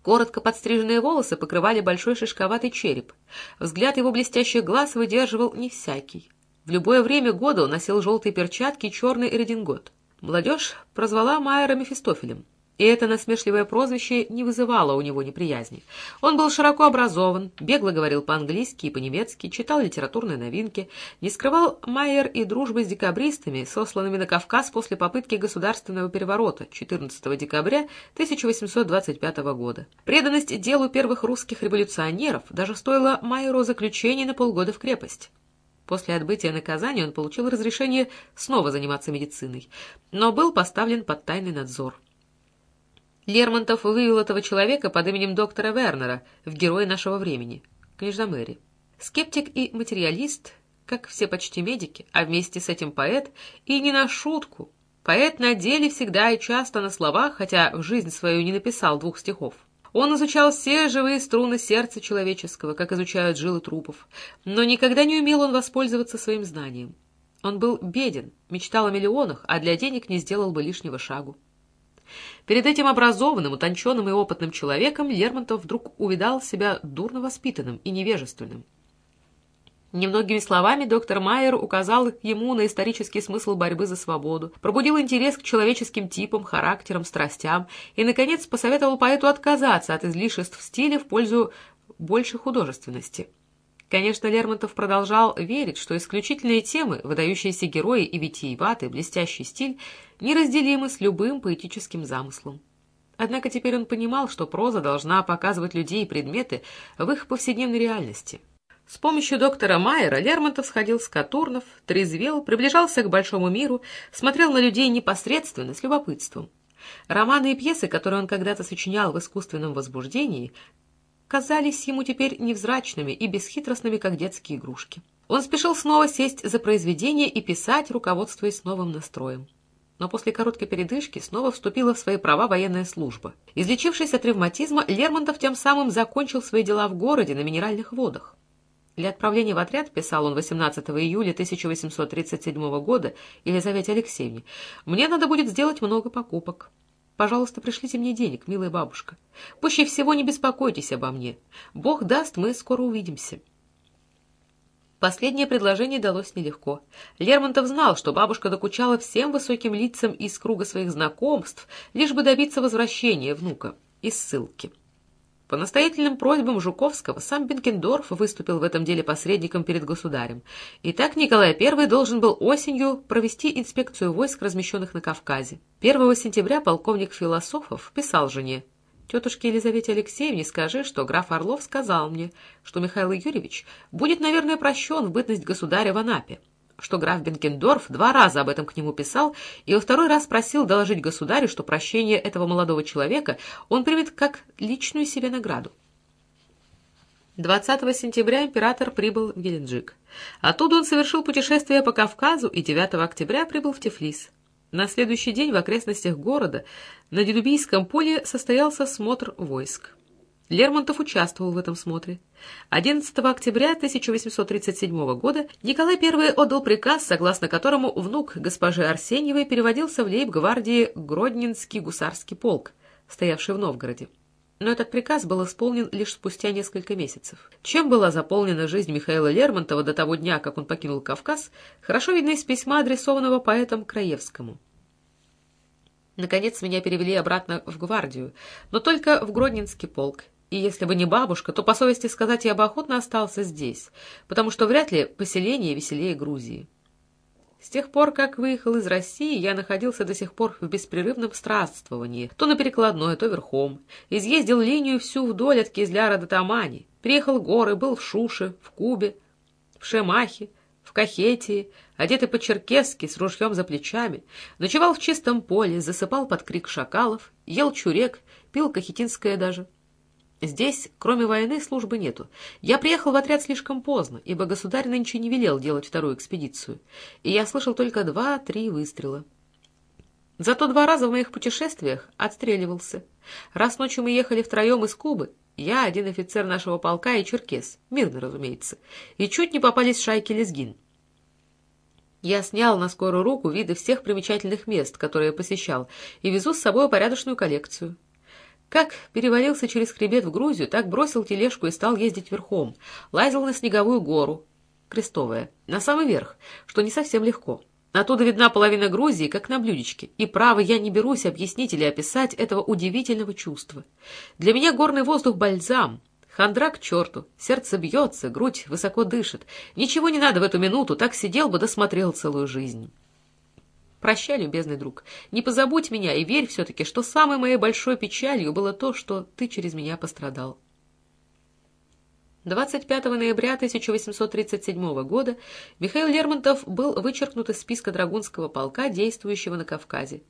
Коротко подстриженные волосы покрывали большой шишковатый череп. Взгляд его блестящих глаз выдерживал не всякий. В любое время года он носил желтые перчатки и черный редингот. Молодежь прозвала Майера Мефистофелем, и это насмешливое прозвище не вызывало у него неприязни. Он был широко образован, бегло говорил по-английски и по-немецки, читал литературные новинки, не скрывал Майер и дружбы с декабристами, сосланными на Кавказ после попытки государственного переворота 14 декабря 1825 года. Преданность делу первых русских революционеров даже стоила Майеру заключения на полгода в крепость. После отбытия наказания он получил разрешение снова заниматься медициной, но был поставлен под тайный надзор. Лермонтов вывел этого человека под именем доктора Вернера в «Герой нашего времени», княжна Мэри. Скептик и материалист, как все почти медики, а вместе с этим поэт, и не на шутку. Поэт на деле всегда и часто на словах, хотя в жизнь свою не написал двух стихов. Он изучал все живые струны сердца человеческого, как изучают жилы трупов, но никогда не умел он воспользоваться своим знанием. Он был беден, мечтал о миллионах, а для денег не сделал бы лишнего шагу. Перед этим образованным, утонченным и опытным человеком Лермонтов вдруг увидал себя дурно воспитанным и невежественным. Немногими словами доктор Майер указал ему на исторический смысл борьбы за свободу, пробудил интерес к человеческим типам, характерам, страстям и, наконец, посоветовал поэту отказаться от излишеств стиля в пользу большей художественности. Конечно, Лермонтов продолжал верить, что исключительные темы, выдающиеся герои и витиеватый, блестящий стиль неразделимы с любым поэтическим замыслом. Однако теперь он понимал, что проза должна показывать людей и предметы в их повседневной реальности. С помощью доктора Майера Лермонтов сходил с Катурнов, трезвел, приближался к большому миру, смотрел на людей непосредственно, с любопытством. Романы и пьесы, которые он когда-то сочинял в искусственном возбуждении, казались ему теперь невзрачными и бесхитростными, как детские игрушки. Он спешил снова сесть за произведение и писать, руководствуясь новым настроем. Но после короткой передышки снова вступила в свои права военная служба. Излечившись от ревматизма, Лермонтов тем самым закончил свои дела в городе на минеральных водах. Для отправления в отряд, писал он 18 июля 1837 года Елизавете Алексеевне, «мне надо будет сделать много покупок. Пожалуйста, пришлите мне денег, милая бабушка. Пуще всего не беспокойтесь обо мне. Бог даст, мы скоро увидимся». Последнее предложение далось нелегко. Лермонтов знал, что бабушка докучала всем высоким лицам из круга своих знакомств, лишь бы добиться возвращения внука из ссылки. По настоятельным просьбам Жуковского сам Бенкендорф выступил в этом деле посредником перед государем. И так Николай I должен был осенью провести инспекцию войск, размещенных на Кавказе. 1 сентября полковник Философов писал жене Тетушке Елизавете Алексеевне скажи, что граф Орлов сказал мне, что Михаил Юрьевич будет, наверное, прощен в бытность государя в Анапе что граф Бенкендорф два раза об этом к нему писал и во второй раз просил доложить государю, что прощение этого молодого человека он примет как личную себе награду. 20 сентября император прибыл в Геленджик. Оттуда он совершил путешествие по Кавказу и 9 октября прибыл в Тифлис. На следующий день в окрестностях города на Дедубийском поле состоялся смотр войск. Лермонтов участвовал в этом смотре. 11 октября 1837 года Николай I отдал приказ, согласно которому внук госпожи Арсеньевой переводился в лейб-гвардии Гродненский гусарский полк, стоявший в Новгороде. Но этот приказ был исполнен лишь спустя несколько месяцев. Чем была заполнена жизнь Михаила Лермонтова до того дня, как он покинул Кавказ, хорошо видно из письма, адресованного поэтом Краевскому. Наконец меня перевели обратно в гвардию, но только в Гродненский полк, и если бы не бабушка, то, по совести сказать, я бы охотно остался здесь, потому что вряд ли поселение веселее Грузии. С тех пор, как выехал из России, я находился до сих пор в беспрерывном странствовании, то на перекладной, то верхом. Изъездил линию всю вдоль от Кизляра до Тамани, приехал в горы, был в Шуше, в Кубе, в Шемахе, в Кахетии, одетый по-черкесски, с ружьем за плечами, ночевал в чистом поле, засыпал под крик шакалов, ел чурек, пил кахетинское даже. Здесь, кроме войны, службы нету. Я приехал в отряд слишком поздно, ибо государь нынче не велел делать вторую экспедицию, и я слышал только два-три выстрела. Зато два раза в моих путешествиях отстреливался. Раз ночью мы ехали втроем из Кубы, я, один офицер нашего полка и черкес, мирно, разумеется, и чуть не попались шайки лезгин. Я снял на скорую руку виды всех примечательных мест, которые посещал, и везу с собой порядочную коллекцию. Как перевалился через хребет в Грузию, так бросил тележку и стал ездить верхом. Лазил на снеговую гору, крестовая, на самый верх, что не совсем легко. Оттуда видна половина Грузии, как на блюдечке, и, право, я не берусь объяснить или описать этого удивительного чувства. Для меня горный воздух — бальзам, хандра к черту, сердце бьется, грудь высоко дышит. Ничего не надо в эту минуту, так сидел бы, досмотрел целую жизнь». Прощай, любезный друг, не позабудь меня и верь все-таки, что самой моей большой печалью было то, что ты через меня пострадал. 25 ноября 1837 года Михаил Лермонтов был вычеркнут из списка Драгунского полка, действующего на Кавказе,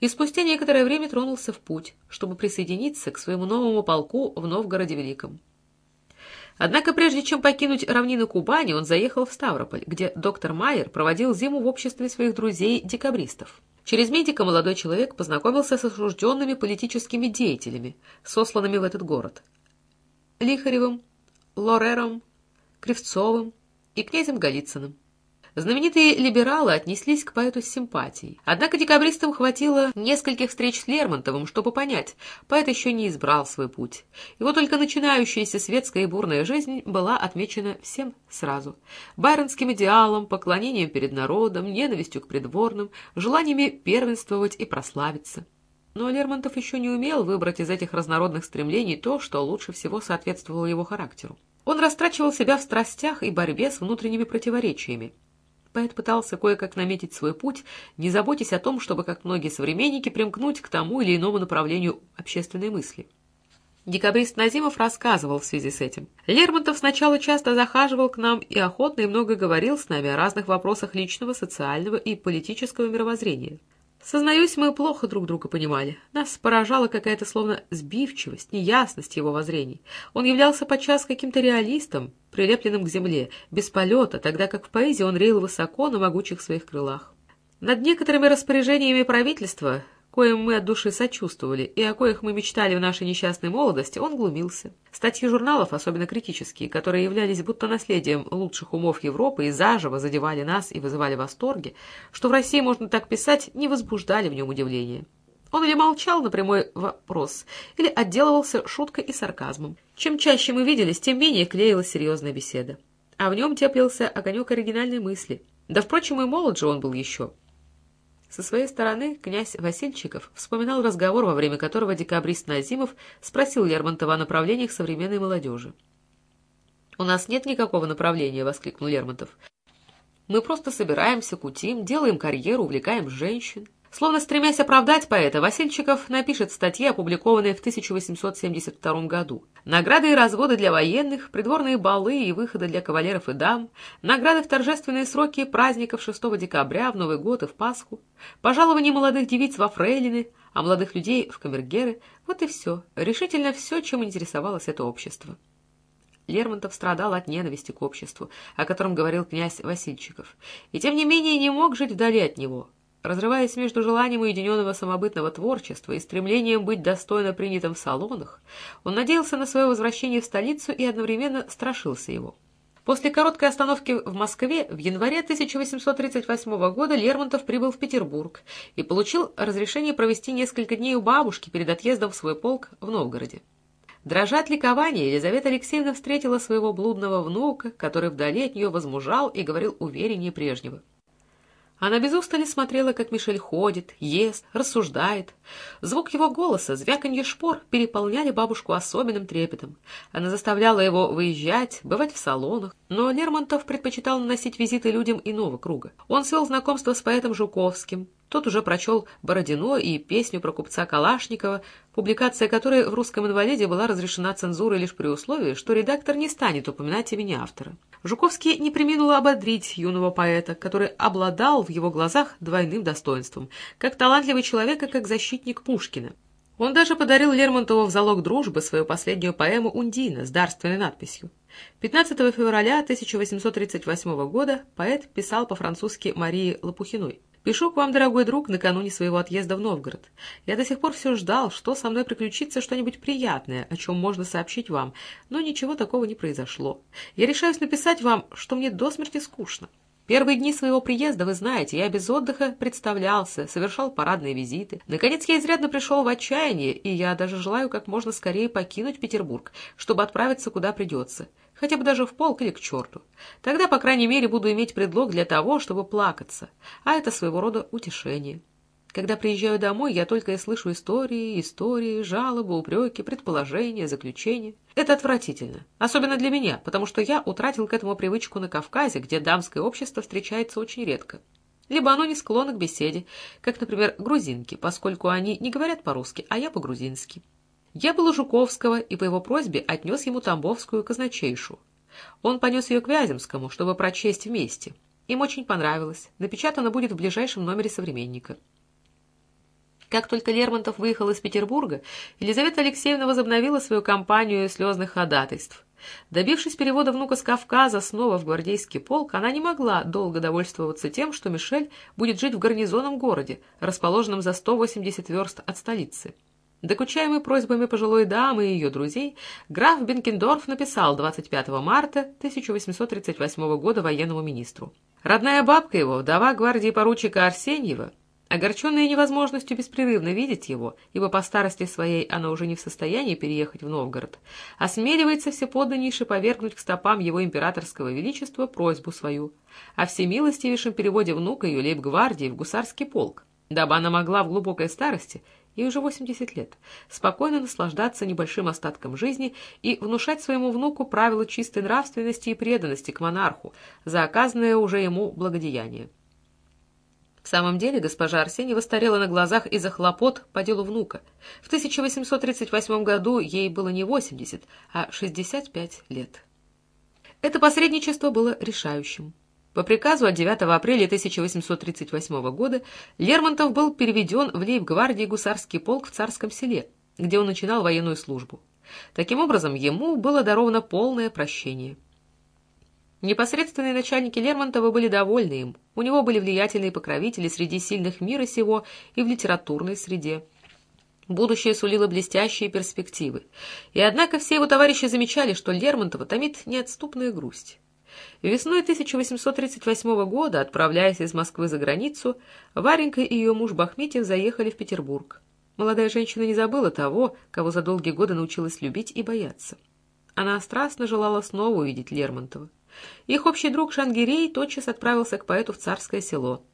и спустя некоторое время тронулся в путь, чтобы присоединиться к своему новому полку в Новгороде Великом. Однако прежде чем покинуть равнины Кубани, он заехал в Ставрополь, где доктор Майер проводил зиму в обществе своих друзей-декабристов. Через медика молодой человек познакомился с осужденными политическими деятелями, сосланными в этот город. Лихаревым, Лорером, Кривцовым и князем Голицыным. Знаменитые либералы отнеслись к поэту с симпатией. Однако декабристам хватило нескольких встреч с Лермонтовым, чтобы понять, поэт еще не избрал свой путь. Его только начинающаяся светская и бурная жизнь была отмечена всем сразу. Байронским идеалом, поклонением перед народом, ненавистью к придворным, желаниями первенствовать и прославиться. Но Лермонтов еще не умел выбрать из этих разнородных стремлений то, что лучше всего соответствовало его характеру. Он растрачивал себя в страстях и борьбе с внутренними противоречиями. Поэт пытался кое-как наметить свой путь, не заботясь о том, чтобы, как многие современники, примкнуть к тому или иному направлению общественной мысли. Декабрист Назимов рассказывал в связи с этим. Лермонтов сначала часто захаживал к нам и охотно и много говорил с нами о разных вопросах личного, социального и политического мировоззрения. Сознаюсь, мы плохо друг друга понимали. Нас поражала какая-то словно сбивчивость, неясность его воззрений. Он являлся подчас каким-то реалистом, прилепленным к земле, без полета, тогда как в поэзии он реял высоко на могучих своих крылах. Над некоторыми распоряжениями правительства коим мы от души сочувствовали и о коих мы мечтали в нашей несчастной молодости, он глумился. Статьи журналов, особенно критические, которые являлись будто наследием лучших умов Европы и заживо задевали нас и вызывали восторги, что в России можно так писать, не возбуждали в нем удивления. Он или молчал на прямой вопрос, или отделывался шуткой и сарказмом. Чем чаще мы виделись, тем менее клеилась серьезная беседа. А в нем теплился огонек оригинальной мысли. Да, впрочем, и молод же он был еще. Со своей стороны князь Васильчиков вспоминал разговор, во время которого декабрист Назимов спросил Лермонтова о направлениях современной молодежи. «У нас нет никакого направления», — воскликнул Лермонтов. «Мы просто собираемся, кутим, делаем карьеру, увлекаем женщин». Словно стремясь оправдать поэта, Васильчиков напишет статьи, опубликованные в 1872 году. Награды и разводы для военных, придворные балы и выходы для кавалеров и дам, награды в торжественные сроки праздников 6 декабря, в Новый год и в Пасху, пожалование молодых девиц во фрейлины, а молодых людей в камергеры — вот и все, решительно все, чем интересовалось это общество. Лермонтов страдал от ненависти к обществу, о котором говорил князь Васильчиков, и тем не менее не мог жить вдали от него — Разрываясь между желанием уединенного самобытного творчества и стремлением быть достойно принятым в салонах, он надеялся на свое возвращение в столицу и одновременно страшился его. После короткой остановки в Москве в январе 1838 года Лермонтов прибыл в Петербург и получил разрешение провести несколько дней у бабушки перед отъездом в свой полк в Новгороде. Дрожа от ликования, Елизавета Алексеевна встретила своего блудного внука, который вдали от нее возмужал и говорил увереннее прежнего. Она без устали смотрела, как Мишель ходит, ест, рассуждает. Звук его голоса, звяканье шпор переполняли бабушку особенным трепетом. Она заставляла его выезжать, бывать в салонах, но Лермонтов предпочитал наносить визиты людям иного круга. Он свел знакомство с поэтом Жуковским, тот уже прочел «Бородино» и песню про купца Калашникова, публикация которой в «Русском инвалиде» была разрешена цензурой лишь при условии, что редактор не станет упоминать имени автора. Жуковский не приминул ободрить юного поэта, который обладал в его глазах двойным достоинством, как талантливый человек и как защитник Пушкина. Он даже подарил Лермонтову в залог дружбы свою последнюю поэму «Ундина» с дарственной надписью. 15 февраля 1838 года поэт писал по-французски Марии Лопухиной. Пишу к вам, дорогой друг, накануне своего отъезда в Новгород. Я до сих пор все ждал, что со мной приключится что-нибудь приятное, о чем можно сообщить вам, но ничего такого не произошло. Я решаюсь написать вам, что мне до смерти скучно. Первые дни своего приезда, вы знаете, я без отдыха представлялся, совершал парадные визиты. Наконец я изрядно пришел в отчаяние, и я даже желаю как можно скорее покинуть Петербург, чтобы отправиться куда придется хотя бы даже в полк или к черту. Тогда, по крайней мере, буду иметь предлог для того, чтобы плакаться, а это своего рода утешение. Когда приезжаю домой, я только и слышу истории, истории, жалобы, упреки, предположения, заключения. Это отвратительно. Особенно для меня, потому что я утратил к этому привычку на Кавказе, где дамское общество встречается очень редко. Либо оно не склонно к беседе, как, например, грузинки, поскольку они не говорят по-русски, а я по-грузински. Я был у Жуковского и по его просьбе отнес ему Тамбовскую казначейшу. Он понес ее к Вяземскому, чтобы прочесть вместе. Им очень понравилось. Напечатано будет в ближайшем номере «Современника». Как только Лермонтов выехал из Петербурга, Елизавета Алексеевна возобновила свою кампанию слезных ходатайств. Добившись перевода внука с Кавказа снова в гвардейский полк, она не могла долго довольствоваться тем, что Мишель будет жить в гарнизонном городе, расположенном за 180 верст от столицы. Докучаемый просьбами пожилой дамы и ее друзей, граф Бенкендорф написал 25 марта 1838 года военному министру. Родная бабка его, вдова гвардии поручика Арсеньева, огорченная невозможностью беспрерывно видеть его, ибо по старости своей она уже не в состоянии переехать в Новгород, осмеливается всеподданнейше повергнуть к стопам его императорского величества просьбу свою о всемилостивейшем переводе внука ее лейб-гвардии в гусарский полк, дабы она могла в глубокой старости ей уже 80 лет, спокойно наслаждаться небольшим остатком жизни и внушать своему внуку правила чистой нравственности и преданности к монарху за оказанное уже ему благодеяние. В самом деле госпожа Арсеньева старела на глазах из-за хлопот по делу внука. В 1838 году ей было не 80, а 65 лет. Это посредничество было решающим. По приказу от 9 апреля 1838 года Лермонтов был переведен в лейб-гвардии гусарский полк в Царском селе, где он начинал военную службу. Таким образом, ему было даровано полное прощение. Непосредственные начальники Лермонтова были довольны им. У него были влиятельные покровители среди сильных мира сего и в литературной среде. Будущее сулило блестящие перспективы. И однако все его товарищи замечали, что Лермонтова томит неотступная грусть. Весной 1838 года, отправляясь из Москвы за границу, Варенька и ее муж Бахметьев заехали в Петербург. Молодая женщина не забыла того, кого за долгие годы научилась любить и бояться. Она страстно желала снова увидеть Лермонтова. Их общий друг Шангирей тотчас отправился к поэту в царское село.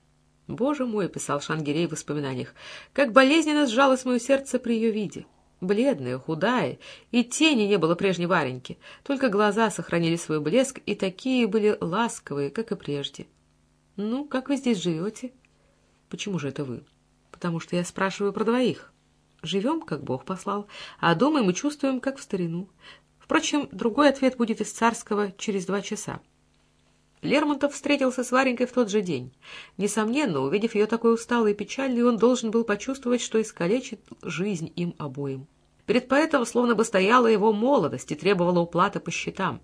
«Боже мой!» — писал Шангирей в воспоминаниях. «Как болезненно сжалось мое сердце при ее виде!» Бледная, худая, и тени не было прежней Вареньки, только глаза сохранили свой блеск и такие были ласковые, как и прежде. «Ну, как вы здесь живете?» «Почему же это вы?» «Потому что я спрашиваю про двоих. Живем, как Бог послал, а думаем и чувствуем, как в старину. Впрочем, другой ответ будет из царского через два часа». Лермонтов встретился с Варенькой в тот же день. Несомненно, увидев ее такой усталой и печальной, он должен был почувствовать, что искалечит жизнь им обоим. Перед поэтом словно бы стояла его молодость и требовала уплаты по счетам.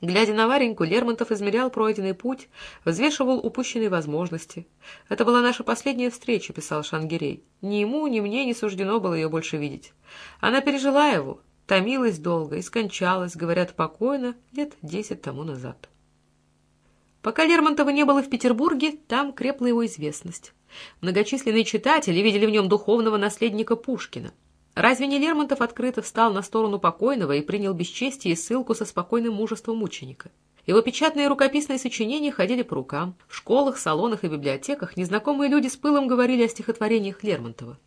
Глядя на Вареньку, Лермонтов измерял пройденный путь, взвешивал упущенные возможности. «Это была наша последняя встреча», — писал Шангирей. «Ни ему, ни мне не суждено было ее больше видеть. Она пережила его, томилась долго и скончалась, говорят, покойно, лет десять тому назад». Пока Лермонтова не было в Петербурге, там крепла его известность. Многочисленные читатели видели в нем духовного наследника Пушкина. Разве не Лермонтов открыто встал на сторону покойного и принял бесчестие и ссылку со спокойным мужеством мученика? Его печатные и рукописные сочинения ходили по рукам. В школах, салонах и библиотеках незнакомые люди с пылом говорили о стихотворениях Лермонтова.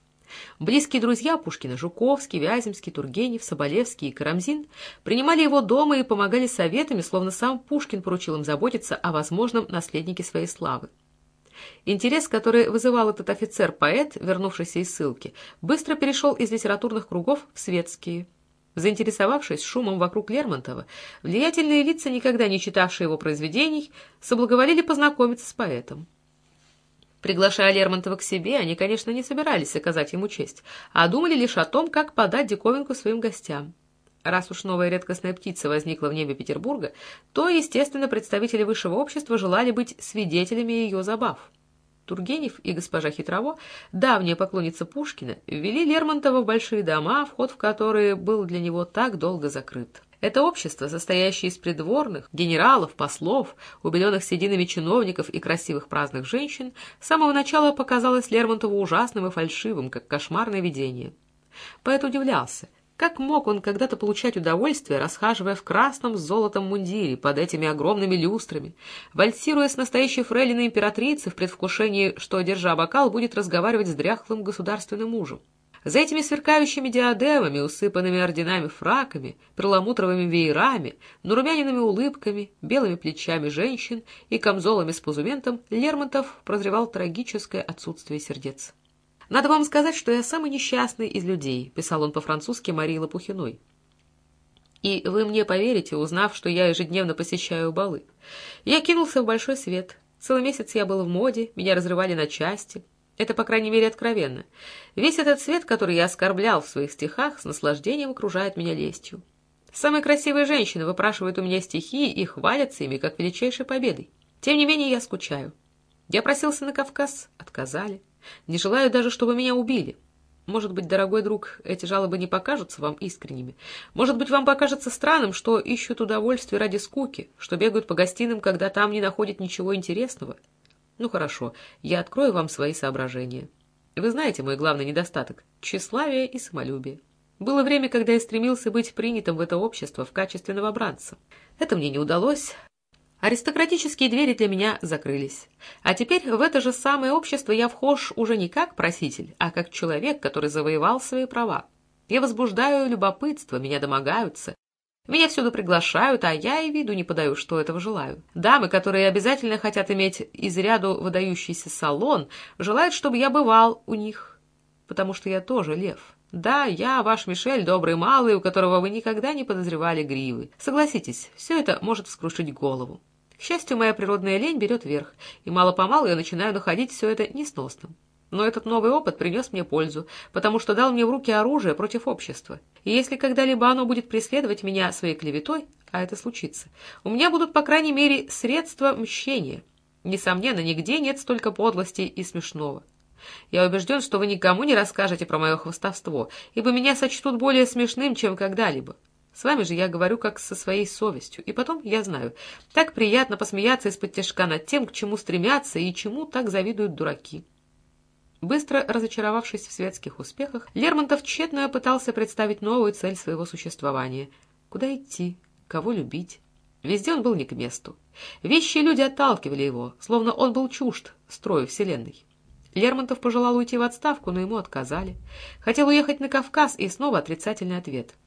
Близкие друзья Пушкина Жуковский, Вяземский, Тургенев, Соболевский и Карамзин принимали его дома и помогали советами, словно сам Пушкин поручил им заботиться о возможном наследнике своей славы. Интерес, который вызывал этот офицер-поэт, вернувшийся из ссылки, быстро перешел из литературных кругов в светские. Заинтересовавшись шумом вокруг Лермонтова, влиятельные лица, никогда не читавшие его произведений, соблаговолили познакомиться с поэтом. Приглашая Лермонтова к себе, они, конечно, не собирались оказать ему честь, а думали лишь о том, как подать диковинку своим гостям. Раз уж новая редкостная птица возникла в небе Петербурга, то, естественно, представители высшего общества желали быть свидетелями ее забав. Тургенев и госпожа Хитрово, давняя поклонница Пушкина, ввели Лермонтова в большие дома, вход в которые был для него так долго закрыт. Это общество, состоящее из придворных, генералов, послов, убеленных сединами чиновников и красивых праздных женщин, с самого начала показалось Лермонтову ужасным и фальшивым, как кошмарное видение. Поэт удивлялся, как мог он когда-то получать удовольствие, расхаживая в красном с золотом мундире под этими огромными люстрами, вальсируя с настоящей фрейлиной императрицы в предвкушении, что, держа бокал, будет разговаривать с дряхлым государственным мужем. За этими сверкающими диадемами, усыпанными орденами фраками, перламутровыми веерами, нарумяненными улыбками, белыми плечами женщин и камзолами с пузументом Лермонтов прозревал трагическое отсутствие сердец. «Надо вам сказать, что я самый несчастный из людей», — писал он по-французски Марии Лопухиной. «И вы мне поверите, узнав, что я ежедневно посещаю балы. Я кинулся в большой свет. Целый месяц я был в моде, меня разрывали на части». Это, по крайней мере, откровенно. Весь этот свет, который я оскорблял в своих стихах, с наслаждением окружает меня лестью. Самые красивые женщины выпрашивают у меня стихи и хвалятся ими, как величайшей победой. Тем не менее, я скучаю. Я просился на Кавказ, отказали. Не желаю даже, чтобы меня убили. Может быть, дорогой друг, эти жалобы не покажутся вам искренними. Может быть, вам покажется странным, что ищут удовольствие ради скуки, что бегают по гостиным, когда там не находят ничего интересного. Ну хорошо, я открою вам свои соображения. Вы знаете мой главный недостаток — тщеславие и самолюбие. Было время, когда я стремился быть принятым в это общество в качестве новобранца. Это мне не удалось, Аристократические двери для меня закрылись. А теперь в это же самое общество я вхож уже не как проситель, а как человек, который завоевал свои права. Я возбуждаю любопытство, меня домогаются. Меня всюду приглашают, а я и виду не подаю, что этого желаю. Дамы, которые обязательно хотят иметь из ряду выдающийся салон, желают, чтобы я бывал у них, потому что я тоже лев. Да, я, ваш Мишель, добрый малый, у которого вы никогда не подозревали гривы. Согласитесь, все это может вскрушить голову. К счастью, моя природная лень берет верх, и мало-помалу я начинаю находить все это несносным. Но этот новый опыт принес мне пользу, потому что дал мне в руки оружие против общества. И если когда-либо оно будет преследовать меня своей клеветой, а это случится, у меня будут, по крайней мере, средства мщения. Несомненно, нигде нет столько подлости и смешного. Я убежден, что вы никому не расскажете про мое хвостовство, ибо меня сочтут более смешным, чем когда-либо. С вами же я говорю как со своей совестью. И потом, я знаю, так приятно посмеяться из-под тяжка над тем, к чему стремятся и чему так завидуют дураки. Быстро разочаровавшись в светских успехах, Лермонтов тщетно пытался представить новую цель своего существования. Куда идти? Кого любить? Везде он был не к месту. Вещи и люди отталкивали его, словно он был чужд строю Вселенной. Лермонтов пожелал уйти в отставку, но ему отказали. Хотел уехать на Кавказ, и снова отрицательный ответ —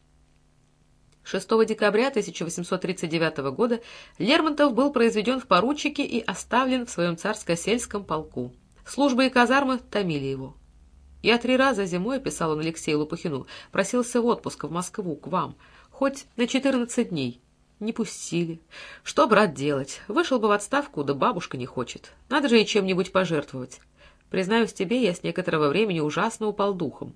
6 декабря 1839 года Лермонтов был произведен в поручики и оставлен в своем царско-сельском полку. Служба и казармы томили его. «Я три раза зимой, — писал он Алексею Лопухину, — просился в отпуск в Москву, к вам, хоть на 14 дней. Не пустили. Что, брат, делать? Вышел бы в отставку, да бабушка не хочет. Надо же и чем-нибудь пожертвовать. Признаюсь тебе, я с некоторого времени ужасно упал духом.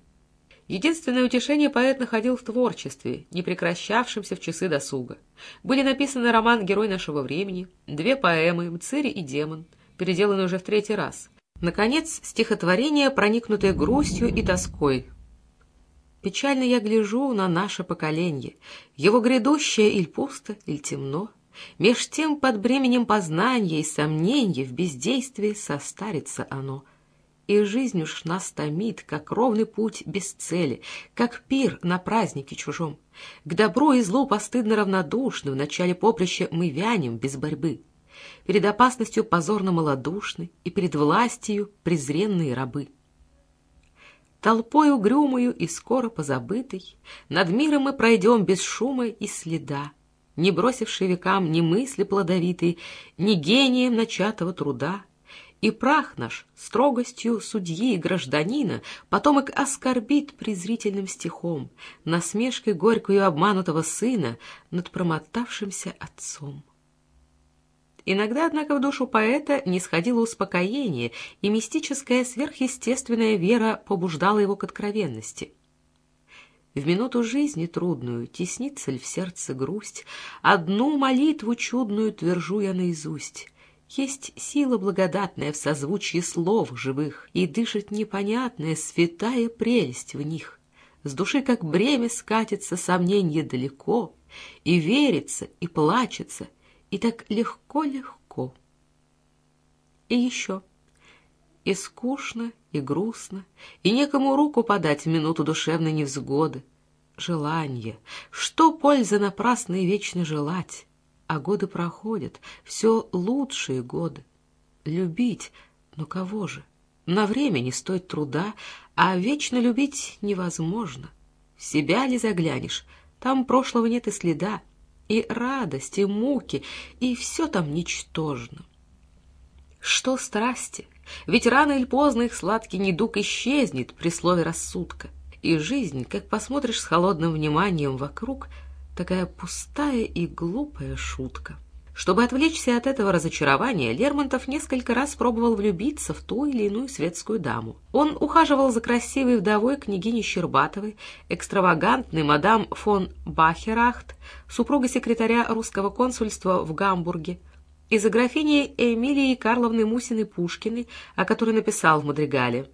Единственное утешение поэт находил в творчестве, не прекращавшемся в часы досуга. Были написаны роман «Герой нашего времени», две поэмы «Мцири и демон», переделанные уже в третий раз. Наконец, стихотворение, проникнутое грустью и тоской. «Печально я гляжу на наше поколение, его грядущее иль пусто, иль темно, меж тем под бременем познания и сомнения в бездействии состарится оно» и жизнь уж нас томит, как ровный путь без цели, как пир на празднике чужом. К добру и злу постыдно равнодушны, в начале поприща мы вянем без борьбы. Перед опасностью позорно малодушны, и перед властью презренные рабы. Толпой угрюмою и скоро позабытой Над миром мы пройдем без шума и следа, Не бросивший векам ни мысли плодовитой, Ни гением начатого труда, и прах наш строгостью судьи и гражданина потомок оскорбит презрительным стихом, насмешкой горькую обманутого сына над промотавшимся отцом. Иногда, однако, в душу поэта не сходило успокоение, и мистическая сверхъестественная вера побуждала его к откровенности. В минуту жизни трудную теснится ли в сердце грусть, Одну молитву чудную твержу я наизусть — есть сила благодатная в созвучии слов живых, И дышит непонятная святая прелесть в них. С души как бремя скатится сомненье далеко, И верится, и плачется, и так легко-легко. И еще. И скучно, и грустно, и некому руку подать минуту душевной невзгоды. Желание. Что польза напрасно и вечно желать? а годы проходят, все лучшие годы. Любить, но кого же? На время не стоит труда, а вечно любить невозможно. В себя ли заглянешь, там прошлого нет и следа, и радость, и муки, и все там ничтожно. Что страсти? Ведь рано или поздно их сладкий недуг исчезнет при слове рассудка. И жизнь, как посмотришь с холодным вниманием вокруг — такая пустая и глупая шутка. Чтобы отвлечься от этого разочарования, Лермонтов несколько раз пробовал влюбиться в ту или иную светскую даму. Он ухаживал за красивой вдовой княгини Щербатовой, экстравагантной мадам фон Бахерахт, супругой секретаря русского консульства в Гамбурге, и за графиней Эмилией Карловной Мусиной-Пушкиной, о которой написал в Мадригале.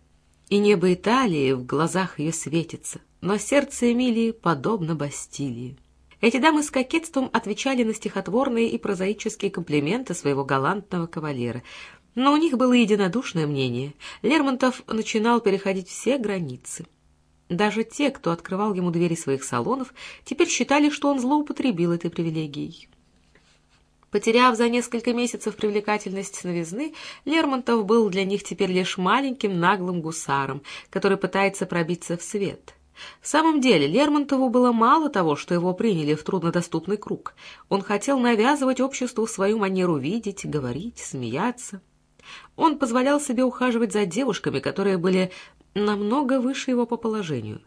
и небо Италии в глазах ее светится, но сердце Эмилии подобно Бастилии. Эти дамы с кокетством отвечали на стихотворные и прозаические комплименты своего галантного кавалера, но у них было единодушное мнение. Лермонтов начинал переходить все границы. Даже те, кто открывал ему двери своих салонов, теперь считали, что он злоупотребил этой привилегией. Потеряв за несколько месяцев привлекательность новизны, Лермонтов был для них теперь лишь маленьким наглым гусаром, который пытается пробиться в свет. В самом деле Лермонтову было мало того, что его приняли в труднодоступный круг. Он хотел навязывать обществу свою манеру видеть, говорить, смеяться. Он позволял себе ухаживать за девушками, которые были намного выше его по положению.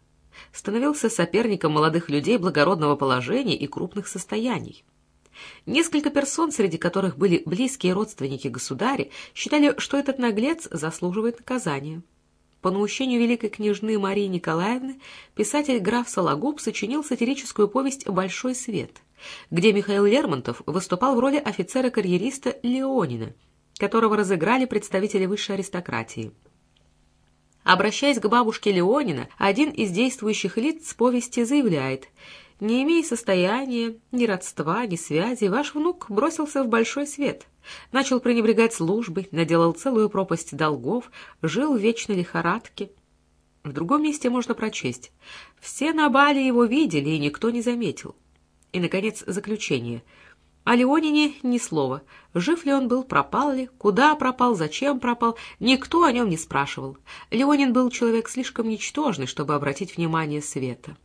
Становился соперником молодых людей благородного положения и крупных состояний. Несколько персон, среди которых были близкие родственники государя, считали, что этот наглец заслуживает наказания. По наущению великой княжны Марии Николаевны писатель граф Сологуб сочинил сатирическую повесть «Большой свет», где Михаил Лермонтов выступал в роли офицера-карьериста Леонина, которого разыграли представители высшей аристократии. Обращаясь к бабушке Леонина, один из действующих лиц повести заявляет «Не имея состояния, ни родства, ни связи, ваш внук бросился в большой свет» начал пренебрегать службой, наделал целую пропасть долгов, жил в вечной лихорадке. В другом месте можно прочесть. Все на бале его видели, и никто не заметил. И, наконец, заключение — о Леонине ни слова. Жив ли он был, пропал ли, куда пропал, зачем пропал, никто о нем не спрашивал. Леонин был человек слишком ничтожный, чтобы обратить внимание света.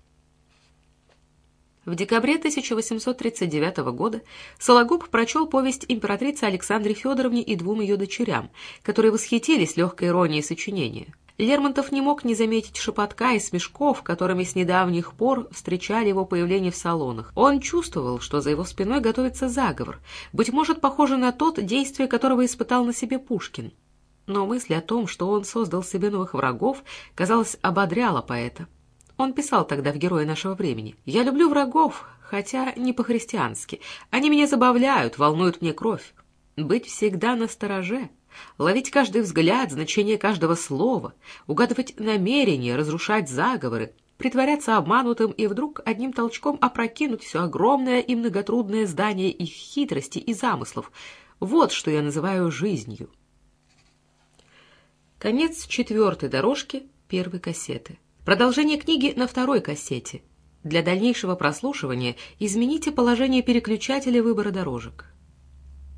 В декабре 1839 года Сологуб прочел повесть императрицы Александре Федоровне и двум ее дочерям, которые восхитились легкой иронией сочинения. Лермонтов не мог не заметить шепотка и смешков, которыми с недавних пор встречали его появление в салонах. Он чувствовал, что за его спиной готовится заговор, быть может, похожий на тот, действие которого испытал на себе Пушкин. Но мысль о том, что он создал себе новых врагов, казалось, ободряла поэта. Он писал тогда в «Герое нашего времени». «Я люблю врагов, хотя не по-христиански. Они меня забавляют, волнуют мне кровь. Быть всегда на стороже» ловить каждый взгляд, значение каждого слова, угадывать намерения, разрушать заговоры, притворяться обманутым и вдруг одним толчком опрокинуть все огромное и многотрудное здание их хитрости и замыслов. Вот что я называю жизнью. Конец четвертой дорожки первой кассеты. Продолжение книги на второй кассете. Для дальнейшего прослушивания измените положение переключателя выбора дорожек.